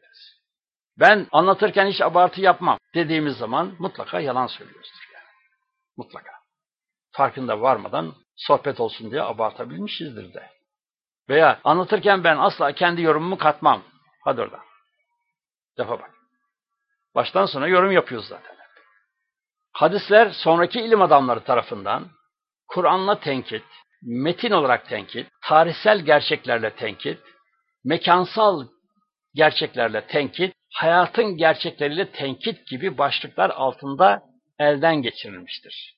Ben anlatırken hiç abartı yapmam dediğimiz zaman mutlaka yalan söylüyoruzdur yani. Mutlaka. Farkında varmadan sohbet olsun diye abartabilmişizdir de. Veya anlatırken ben asla kendi yorumumu katmam. Hadi oradan. Defa bak. Baştan sona yorum yapıyoruz zaten. Hadisler sonraki ilim adamları tarafından Kur'an'la tenkit, metin olarak tenkit, tarihsel gerçeklerle tenkit, mekansal gerçeklerle tenkit, hayatın gerçekleriyle tenkit gibi başlıklar altında elden geçirilmiştir.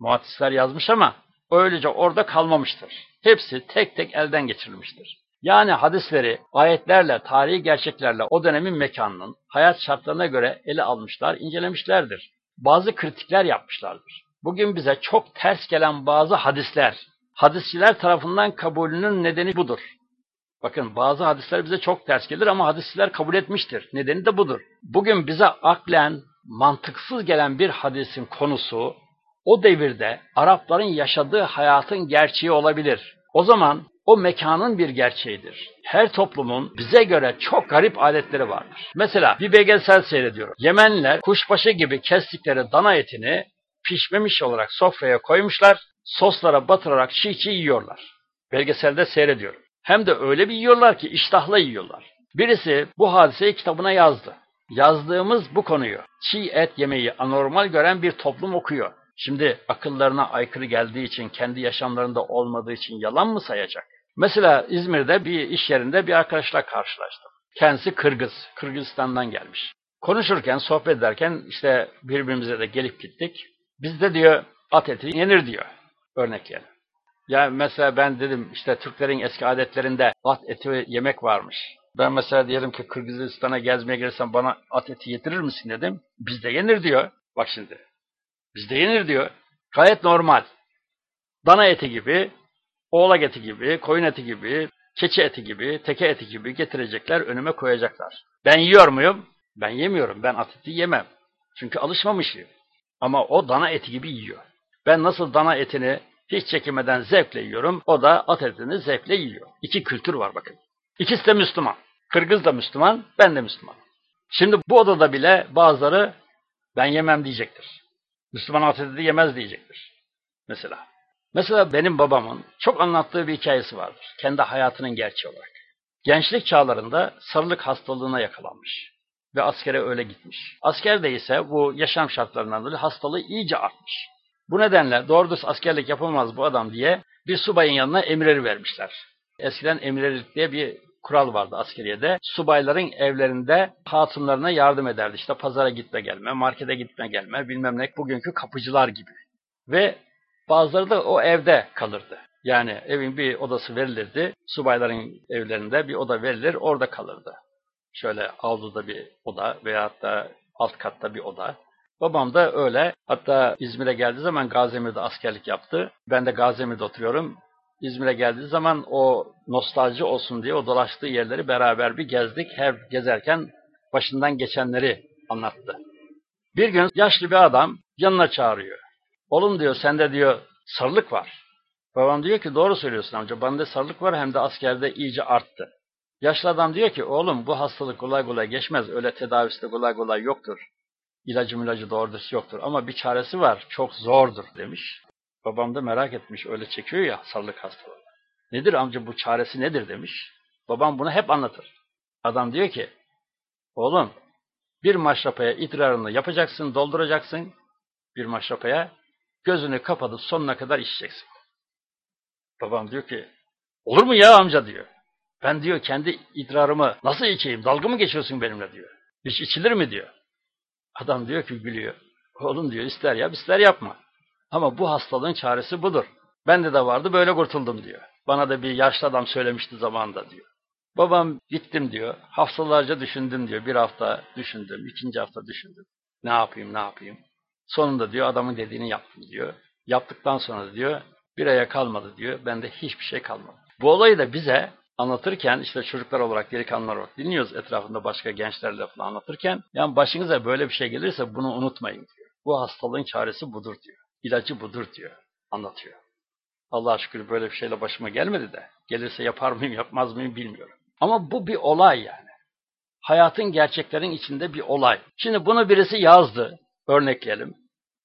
Muhaddisler yazmış ama öylece orada kalmamıştır. Hepsi tek tek elden geçirilmiştir. Yani hadisleri ayetlerle, tarihi gerçeklerle o dönemin mekanının hayat şartlarına göre ele almışlar, incelemişlerdir. Bazı kritikler yapmışlardır. Bugün bize çok ters gelen bazı hadisler, hadisçiler tarafından kabulünün nedeni budur. Bakın bazı hadisler bize çok ters gelir ama hadisçiler kabul etmiştir. Nedeni de budur. Bugün bize aklen, mantıksız gelen bir hadisin konusu, o devirde Arapların yaşadığı hayatın gerçeği olabilir. O zaman o mekanın bir gerçeğidir. Her toplumun bize göre çok garip adetleri vardır. Mesela bir belgesel seyrediyorum. Yemenliler kuşbaşı gibi kestikleri dana etini pişmemiş olarak sofraya koymuşlar, soslara batırarak çiğ çiğ yiyorlar. Belgeselde seyrediyorum. Hem de öyle bir yiyorlar ki iştahla yiyorlar. Birisi bu hadiseyi kitabına yazdı. Yazdığımız bu konuyu çiğ et yemeyi anormal gören bir toplum okuyor. Şimdi akıllarına aykırı geldiği için, kendi yaşamlarında olmadığı için yalan mı sayacak? Mesela İzmir'de bir iş yerinde bir arkadaşla karşılaştım. Kendisi Kırgız, Kırgızistan'dan gelmiş. Konuşurken, sohbet ederken işte birbirimize de gelip gittik. Bizde diyor at eti yenir diyor. Örnek yani. Ya mesela ben dedim işte Türklerin eski adetlerinde at eti yemek varmış. Ben mesela diyelim ki Kırgızistan'a gezmeye gelirsem bana at eti getirir misin dedim. Bizde yenir diyor. Bak şimdi. Bizde yenir diyor. Gayet normal. Dana eti gibi, oğlak eti gibi, koyun eti gibi, keçi eti gibi, teke eti gibi getirecekler, önüme koyacaklar. Ben yiyor muyum? Ben yemiyorum. Ben at eti yemem. Çünkü alışmamışım. Ama o dana eti gibi yiyor. Ben nasıl dana etini hiç çekinmeden zevkle yiyorum, o da at etini zevkle yiyor. İki kültür var bakın. İkisi de Müslüman. Kırgız da Müslüman, ben de Müslüman. Şimdi bu odada bile bazıları ben yemem diyecektir. Müslüman at eti yemez diyecektir. Mesela. Mesela benim babamın çok anlattığı bir hikayesi vardır. Kendi hayatının gerçeği olarak. Gençlik çağlarında sarılık hastalığına yakalanmış. Ve askere öyle gitmiş. Askerde ise bu yaşam şartlarından dolayı hastalığı iyice artmış. Bu nedenle doğru askerlik yapamaz bu adam diye bir subayın yanına emirleri vermişler. Eskiden emirlilik diye bir kural vardı askeriyede. Subayların evlerinde hatunlarına yardım ederdi. İşte pazara gitme gelme, markete gitme gelme, bilmem ne bugünkü kapıcılar gibi. Ve bazıları da o evde kalırdı. Yani evin bir odası verilirdi. Subayların evlerinde bir oda verilir, orada kalırdı. Şöyle avluda bir oda veyahut da alt katta bir oda. Babam da öyle. Hatta İzmir'e geldiği zaman Gaziemir'de askerlik yaptı. Ben de Gaziemir'de oturuyorum. İzmir'e geldiği zaman o nostalji olsun diye o dolaştığı yerleri beraber bir gezdik. Her gezerken başından geçenleri anlattı. Bir gün yaşlı bir adam yanına çağırıyor. Oğlum diyor sende diyor sarılık var. Babam diyor ki doğru söylüyorsun amca. Bende sarılık var hem de askerde iyice arttı. Yaşlı adam diyor ki oğlum bu hastalık kolay kolay geçmez. Öyle tedavisi de kolay kolay yoktur. İlacı milacı doğrudur yoktur. Ama bir çaresi var. Çok zordur demiş. Babam da merak etmiş. Öyle çekiyor ya sarılık hastalığı. Nedir amca bu çaresi nedir demiş. Babam bunu hep anlatır. Adam diyor ki oğlum bir maşrapaya idrarını yapacaksın, dolduracaksın. Bir maşrapaya gözünü kapatıp sonuna kadar içeceksin. Babam diyor ki olur mu ya amca diyor. Ben diyor kendi idrarımı nasıl içeyim? Dalga mı geçiyorsun benimle diyor. Hiç içilir mi diyor. Adam diyor ki gülüyor. Oğlum diyor ister yap ister yapma. Ama bu hastalığın çaresi budur. Bende de vardı böyle kurtuldum diyor. Bana da bir yaşlı adam söylemişti zamanında diyor. Babam gittim diyor. Haftalarca düşündüm diyor. Bir hafta düşündüm. ikinci hafta düşündüm. Ne yapayım ne yapayım. Sonunda diyor adamın dediğini yaptım diyor. Yaptıktan sonra diyor bir aya kalmadı diyor. Bende hiçbir şey kalmadı. Bu olayı da bize anlatırken işte çocuklar olarak, delikanlılar olarak dinliyoruz etrafında başka gençlerle falan anlatırken yani başınıza böyle bir şey gelirse bunu unutmayın diyor. Bu hastalığın çaresi budur diyor. İlacı budur diyor. Anlatıyor. Allah'a şükür böyle bir şeyle başıma gelmedi de gelirse yapar mıyım yapmaz mıyım bilmiyorum. Ama bu bir olay yani. Hayatın gerçeklerin içinde bir olay. Şimdi bunu birisi yazdı. Örnekleyelim.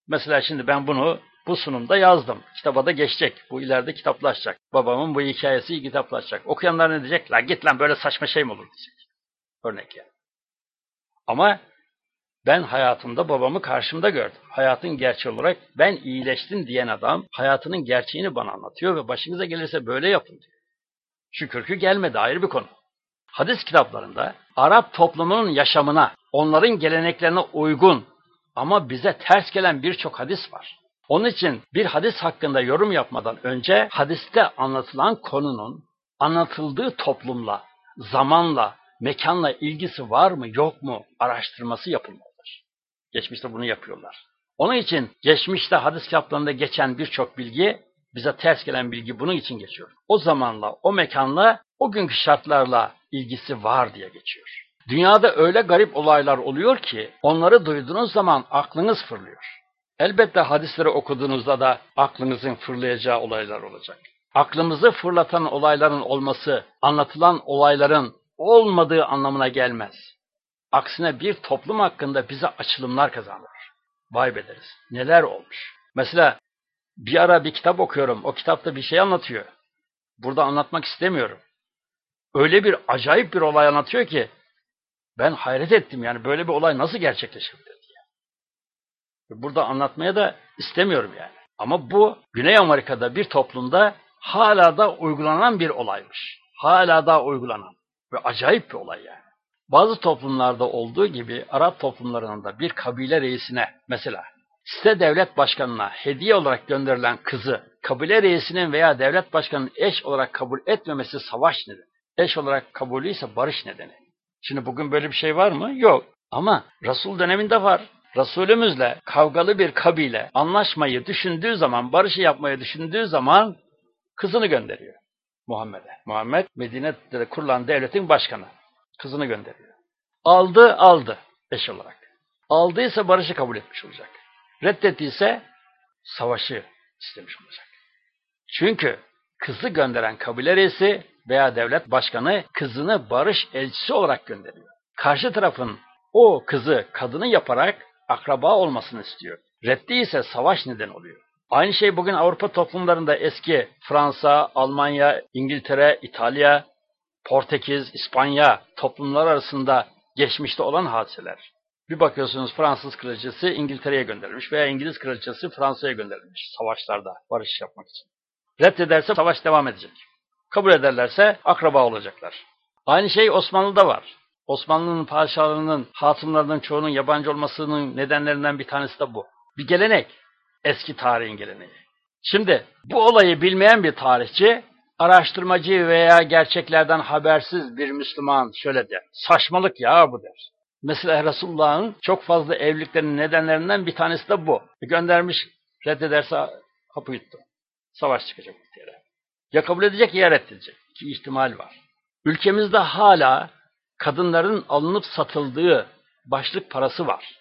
Mesela şimdi ben bunu bu sunumda yazdım. Kitaba da geçecek. Bu ileride kitaplaşacak. Babamın bu hikayesi kitaplaşacak. Okuyanlar ne diyecek? La git lan böyle saçma şey mi olur diyecek. Örnek yani. Ama ben hayatımda babamı karşımda gördüm. Hayatın gerçeği olarak ben iyileştim diyen adam hayatının gerçeğini bana anlatıyor ve başınıza gelirse böyle yapın diyor. Şükür ki gelmedi ayrı bir konu. Hadis kitaplarında Arap toplumunun yaşamına, onların geleneklerine uygun ama bize ters gelen birçok hadis var. Onun için bir hadis hakkında yorum yapmadan önce hadiste anlatılan konunun anlatıldığı toplumla, zamanla, mekanla ilgisi var mı yok mu araştırması yapılmalıdır. Geçmişte bunu yapıyorlar. Onun için geçmişte hadis kitaplarında geçen birçok bilgi bize ters gelen bilgi bunun için geçiyor. O zamanla, o mekanla, o günkü şartlarla ilgisi var diye geçiyor. Dünyada öyle garip olaylar oluyor ki onları duyduğunuz zaman aklınız fırlıyor. Elbette hadisleri okuduğunuzda da aklınızın fırlayacağı olaylar olacak. Aklımızı fırlatan olayların olması, anlatılan olayların olmadığı anlamına gelmez. Aksine bir toplum hakkında bize açılımlar kazanır. Vay bederiz. Neler olmuş. Mesela bir ara bir kitap okuyorum. O kitapta bir şey anlatıyor. Burada anlatmak istemiyorum. Öyle bir acayip bir olay anlatıyor ki ben hayret ettim yani böyle bir olay nasıl gerçekleşebilir. Burada anlatmaya da istemiyorum yani. Ama bu Güney Amerika'da bir toplumda hala da uygulanan bir olaymış. Hala da uygulanan. Ve acayip bir olay yani. Bazı toplumlarda olduğu gibi Arap toplumlarında bir kabile reisine mesela site devlet başkanına hediye olarak gönderilen kızı kabile reisinin veya devlet başkanının eş olarak kabul etmemesi savaş nedeni. Eş olarak kabulü ise barış nedeni. Şimdi bugün böyle bir şey var mı? Yok. Ama Resul döneminde var. Resulümüzle kavgalı bir kabile anlaşmayı düşündüğü zaman, barışı yapmayı düşündüğü zaman kızını gönderiyor Muhammed'e. Muhammed Medine'de kurulan devletin başkanı. Kızını gönderiyor. Aldı, aldı eş olarak. Aldıysa barışı kabul etmiş olacak. Reddettiyse savaşı istemiş olacak. Çünkü kızı gönderen kabile reisi veya devlet başkanı kızını barış elçisi olarak gönderiyor. Karşı tarafın o kızı kadını yaparak akraba olmasını istiyor. Reddi ise savaş neden oluyor. Aynı şey bugün Avrupa toplumlarında eski Fransa, Almanya, İngiltere, İtalya, Portekiz, İspanya toplumlar arasında geçmişte olan hadiseler. Bir bakıyorsunuz Fransız kraliçesi İngiltere'ye gönderilmiş veya İngiliz kraliçesi Fransa'ya gönderilmiş savaşlarda barış yapmak için. Reddederse savaş devam edecek. Kabul ederlerse akraba olacaklar. Aynı şey Osmanlı'da var. Osmanlı'nın padişahlarının, hatımlarının çoğunun yabancı olmasının nedenlerinden bir tanesi de bu. Bir gelenek. Eski tarihin geleneği. Şimdi bu olayı bilmeyen bir tarihçi, araştırmacı veya gerçeklerden habersiz bir Müslüman şöyle der. Saçmalık ya bu der. Mesela Resulullah'ın çok fazla evliliklerinin nedenlerinden bir tanesi de bu. Göndermiş, reddederse kapı yuttu. Savaş çıkacak bir yere. Ya kabul edecek ya reddedecek. İki ihtimal var. Ülkemizde hala kadınların alınıp satıldığı başlık parası var.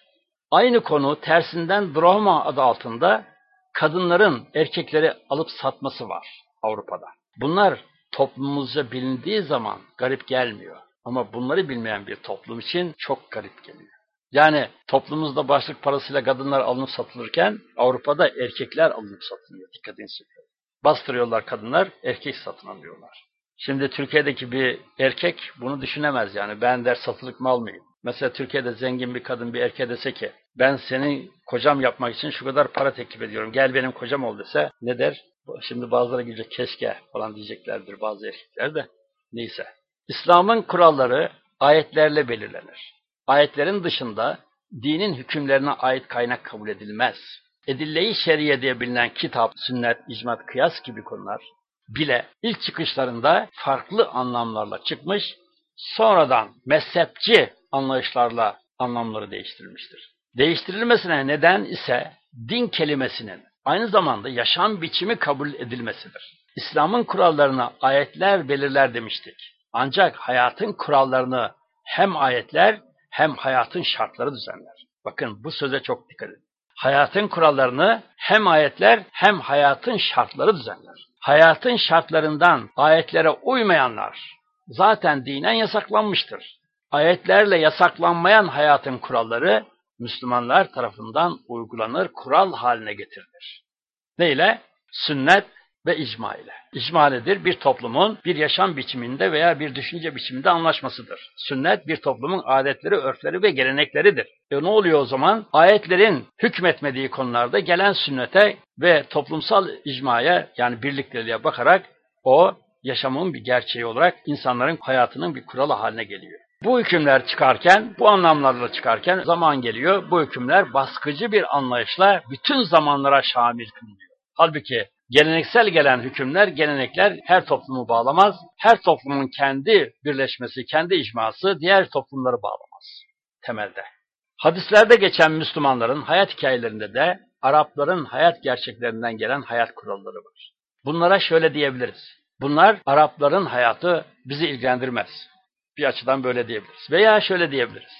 Aynı konu tersinden Brahma adı altında kadınların erkekleri alıp satması var Avrupa'da. Bunlar toplumumuzca bilindiği zaman garip gelmiyor. Ama bunları bilmeyen bir toplum için çok garip geliyor. Yani toplumumuzda başlık parasıyla kadınlar alınıp satılırken Avrupa'da erkekler alınıp satılıyor. Dikkatini çekiyor. Bastırıyorlar kadınlar, erkek satın alıyorlar. Şimdi Türkiye'deki bir erkek bunu düşünemez yani. Ben der satılık mal mıyım? Mesela Türkiye'de zengin bir kadın bir erkeğe dese ki ben senin kocam yapmak için şu kadar para teklif ediyorum. Gel benim kocam ol dese ne der? Şimdi bazıları gelecek keşke falan diyeceklerdir bazı erkekler de. Neyse. İslam'ın kuralları ayetlerle belirlenir. Ayetlerin dışında dinin hükümlerine ait kaynak kabul edilmez. Edille-i şeriye diye bilinen kitap, sünnet, icmat, kıyas gibi konular bile ilk çıkışlarında farklı anlamlarla çıkmış, sonradan mezhepçi anlayışlarla anlamları değiştirilmiştir. Değiştirilmesine neden ise din kelimesinin aynı zamanda yaşam biçimi kabul edilmesidir. İslam'ın kurallarına ayetler belirler demiştik. Ancak hayatın kurallarını hem ayetler hem hayatın şartları düzenler. Bakın bu söze çok dikkat edin. Hayatın kurallarını hem ayetler hem hayatın şartları düzenler. Hayatın şartlarından ayetlere uymayanlar zaten dinen yasaklanmıştır. Ayetlerle yasaklanmayan hayatın kuralları Müslümanlar tarafından uygulanır, kural haline getirilir. Neyle? Sünnet ve icma ile. İcma nedir? Bir toplumun bir yaşam biçiminde veya bir düşünce biçiminde anlaşmasıdır. Sünnet bir toplumun adetleri, örfleri ve gelenekleridir. E ne oluyor o zaman? Ayetlerin hükmetmediği konularda gelen sünnete ve toplumsal icmaya yani birlikteliğe bakarak o yaşamın bir gerçeği olarak insanların hayatının bir kuralı haline geliyor. Bu hükümler çıkarken, bu anlamlarla çıkarken zaman geliyor. Bu hükümler baskıcı bir anlayışla bütün zamanlara şamil kılınıyor. Halbuki geleneksel gelen hükümler, gelenekler her toplumu bağlamaz. Her toplumun kendi birleşmesi, kendi icması diğer toplumları bağlamaz temelde. Hadislerde geçen Müslümanların hayat hikayelerinde de Arapların hayat gerçeklerinden gelen hayat kuralları var. Bunlara şöyle diyebiliriz. Bunlar Arapların hayatı bizi ilgilendirmez. Bir açıdan böyle diyebiliriz. Veya şöyle diyebiliriz.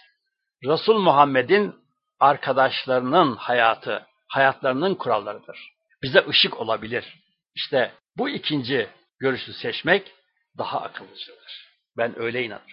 Resul Muhammed'in arkadaşlarının hayatı, hayatlarının kurallarıdır. Bize ışık olabilir. İşte bu ikinci görüşü seçmek daha akıllıcadır. Ben öyle inanırım.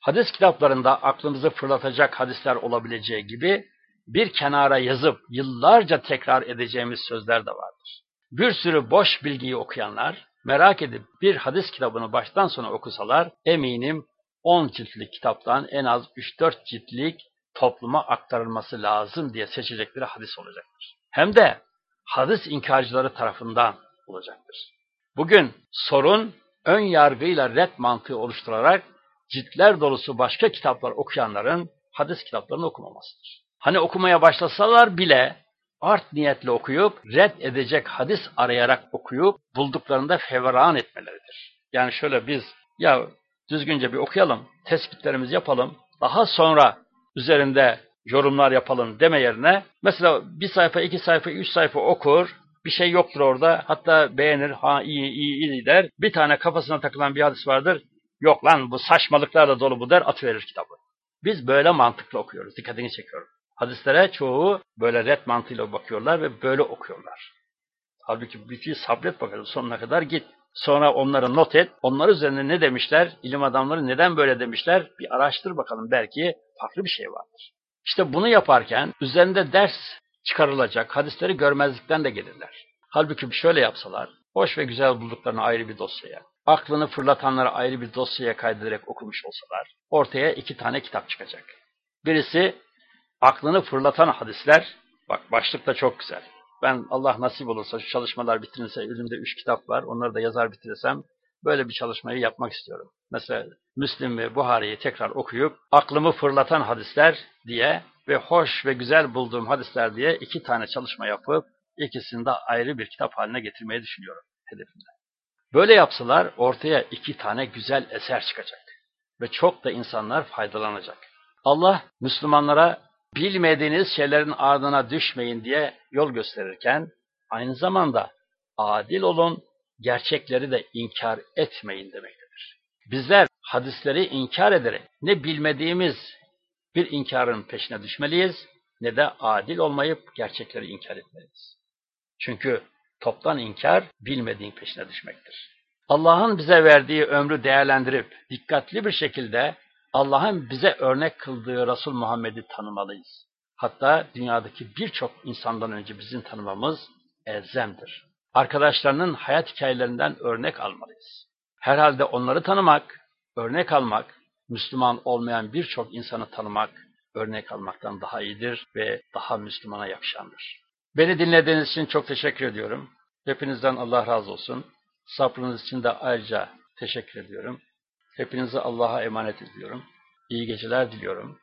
Hadis kitaplarında aklımızı fırlatacak hadisler olabileceği gibi bir kenara yazıp yıllarca tekrar edeceğimiz sözler de vardır. Bir sürü boş bilgiyi okuyanlar merak edip bir hadis kitabını baştan sona okusalar eminim 10 ciltlik kitaptan en az 3-4 ciltlik topluma aktarılması lazım diye seçecekleri hadis olacaktır. Hem de hadis inkarcıları tarafından olacaktır. Bugün sorun ön yargıyla red mantığı oluşturarak ciltler dolusu başka kitaplar okuyanların hadis kitaplarını okumamasıdır. Hani okumaya başlasalar bile art niyetle okuyup red edecek hadis arayarak okuyup bulduklarında feveran etmeleridir. Yani şöyle biz ya düzgünce bir okuyalım, tespitlerimizi yapalım, daha sonra üzerinde yorumlar yapalım deme yerine mesela bir sayfa, iki sayfa, üç sayfa okur, bir şey yoktur orada. Hatta beğenir, ha iyi iyi iyi der. Bir tane kafasına takılan bir hadis vardır. Yok lan bu saçmalıklarla dolu bu der, atıverir kitabı. Biz böyle mantıklı okuyoruz. Dikkatini çekiyorum. Hadislere çoğu böyle red mantığıyla bakıyorlar ve böyle okuyorlar. Halbuki şey sabret bakalım sonuna kadar git. Sonra onları not et. Onlar üzerine ne demişler? İlim adamları neden böyle demişler? Bir araştır bakalım. Belki farklı bir şey vardır. İşte bunu yaparken üzerinde ders çıkarılacak hadisleri görmezlikten de gelirler. Halbuki şöyle yapsalar, hoş ve güzel bulduklarını ayrı bir dosyaya, aklını fırlatanları ayrı bir dosyaya kaydederek okumuş olsalar, ortaya iki tane kitap çıkacak. Birisi aklını fırlatan hadisler, bak başlık da çok güzel. Ben Allah nasip olursa şu çalışmalar bitirirse elimde üç kitap var. Onları da yazar bitirirsem böyle bir çalışmayı yapmak istiyorum. Mesela Müslim ve Buhari'yi tekrar okuyup aklımı fırlatan hadisler diye ve hoş ve güzel bulduğum hadisler diye iki tane çalışma yapıp ikisini de ayrı bir kitap haline getirmeyi düşünüyorum hedefimde. Böyle yapsalar ortaya iki tane güzel eser çıkacak ve çok da insanlar faydalanacak. Allah Müslümanlara bilmediğiniz şeylerin ardına düşmeyin diye yol gösterirken aynı zamanda adil olun, gerçekleri de inkar etmeyin demektedir. Bizler hadisleri inkar ederek ne bilmediğimiz bir inkarın peşine düşmeliyiz ne de adil olmayıp gerçekleri inkar etmeliyiz. Çünkü toptan inkar bilmediğin peşine düşmektir. Allah'ın bize verdiği ömrü değerlendirip dikkatli bir şekilde Allah'ın bize örnek kıldığı Resul Muhammed'i tanımalıyız. Hatta dünyadaki birçok insandan önce bizim tanımamız elzemdir. Arkadaşlarının hayat hikayelerinden örnek almalıyız. Herhalde onları tanımak, örnek almak, Müslüman olmayan birçok insanı tanımak, örnek almaktan daha iyidir ve daha Müslümana yakışandır. Beni dinlediğiniz için çok teşekkür ediyorum. Hepinizden Allah razı olsun. Sabrınız için de ayrıca teşekkür ediyorum. Hepinizi Allah'a emanet ediyorum. İyi geceler diliyorum.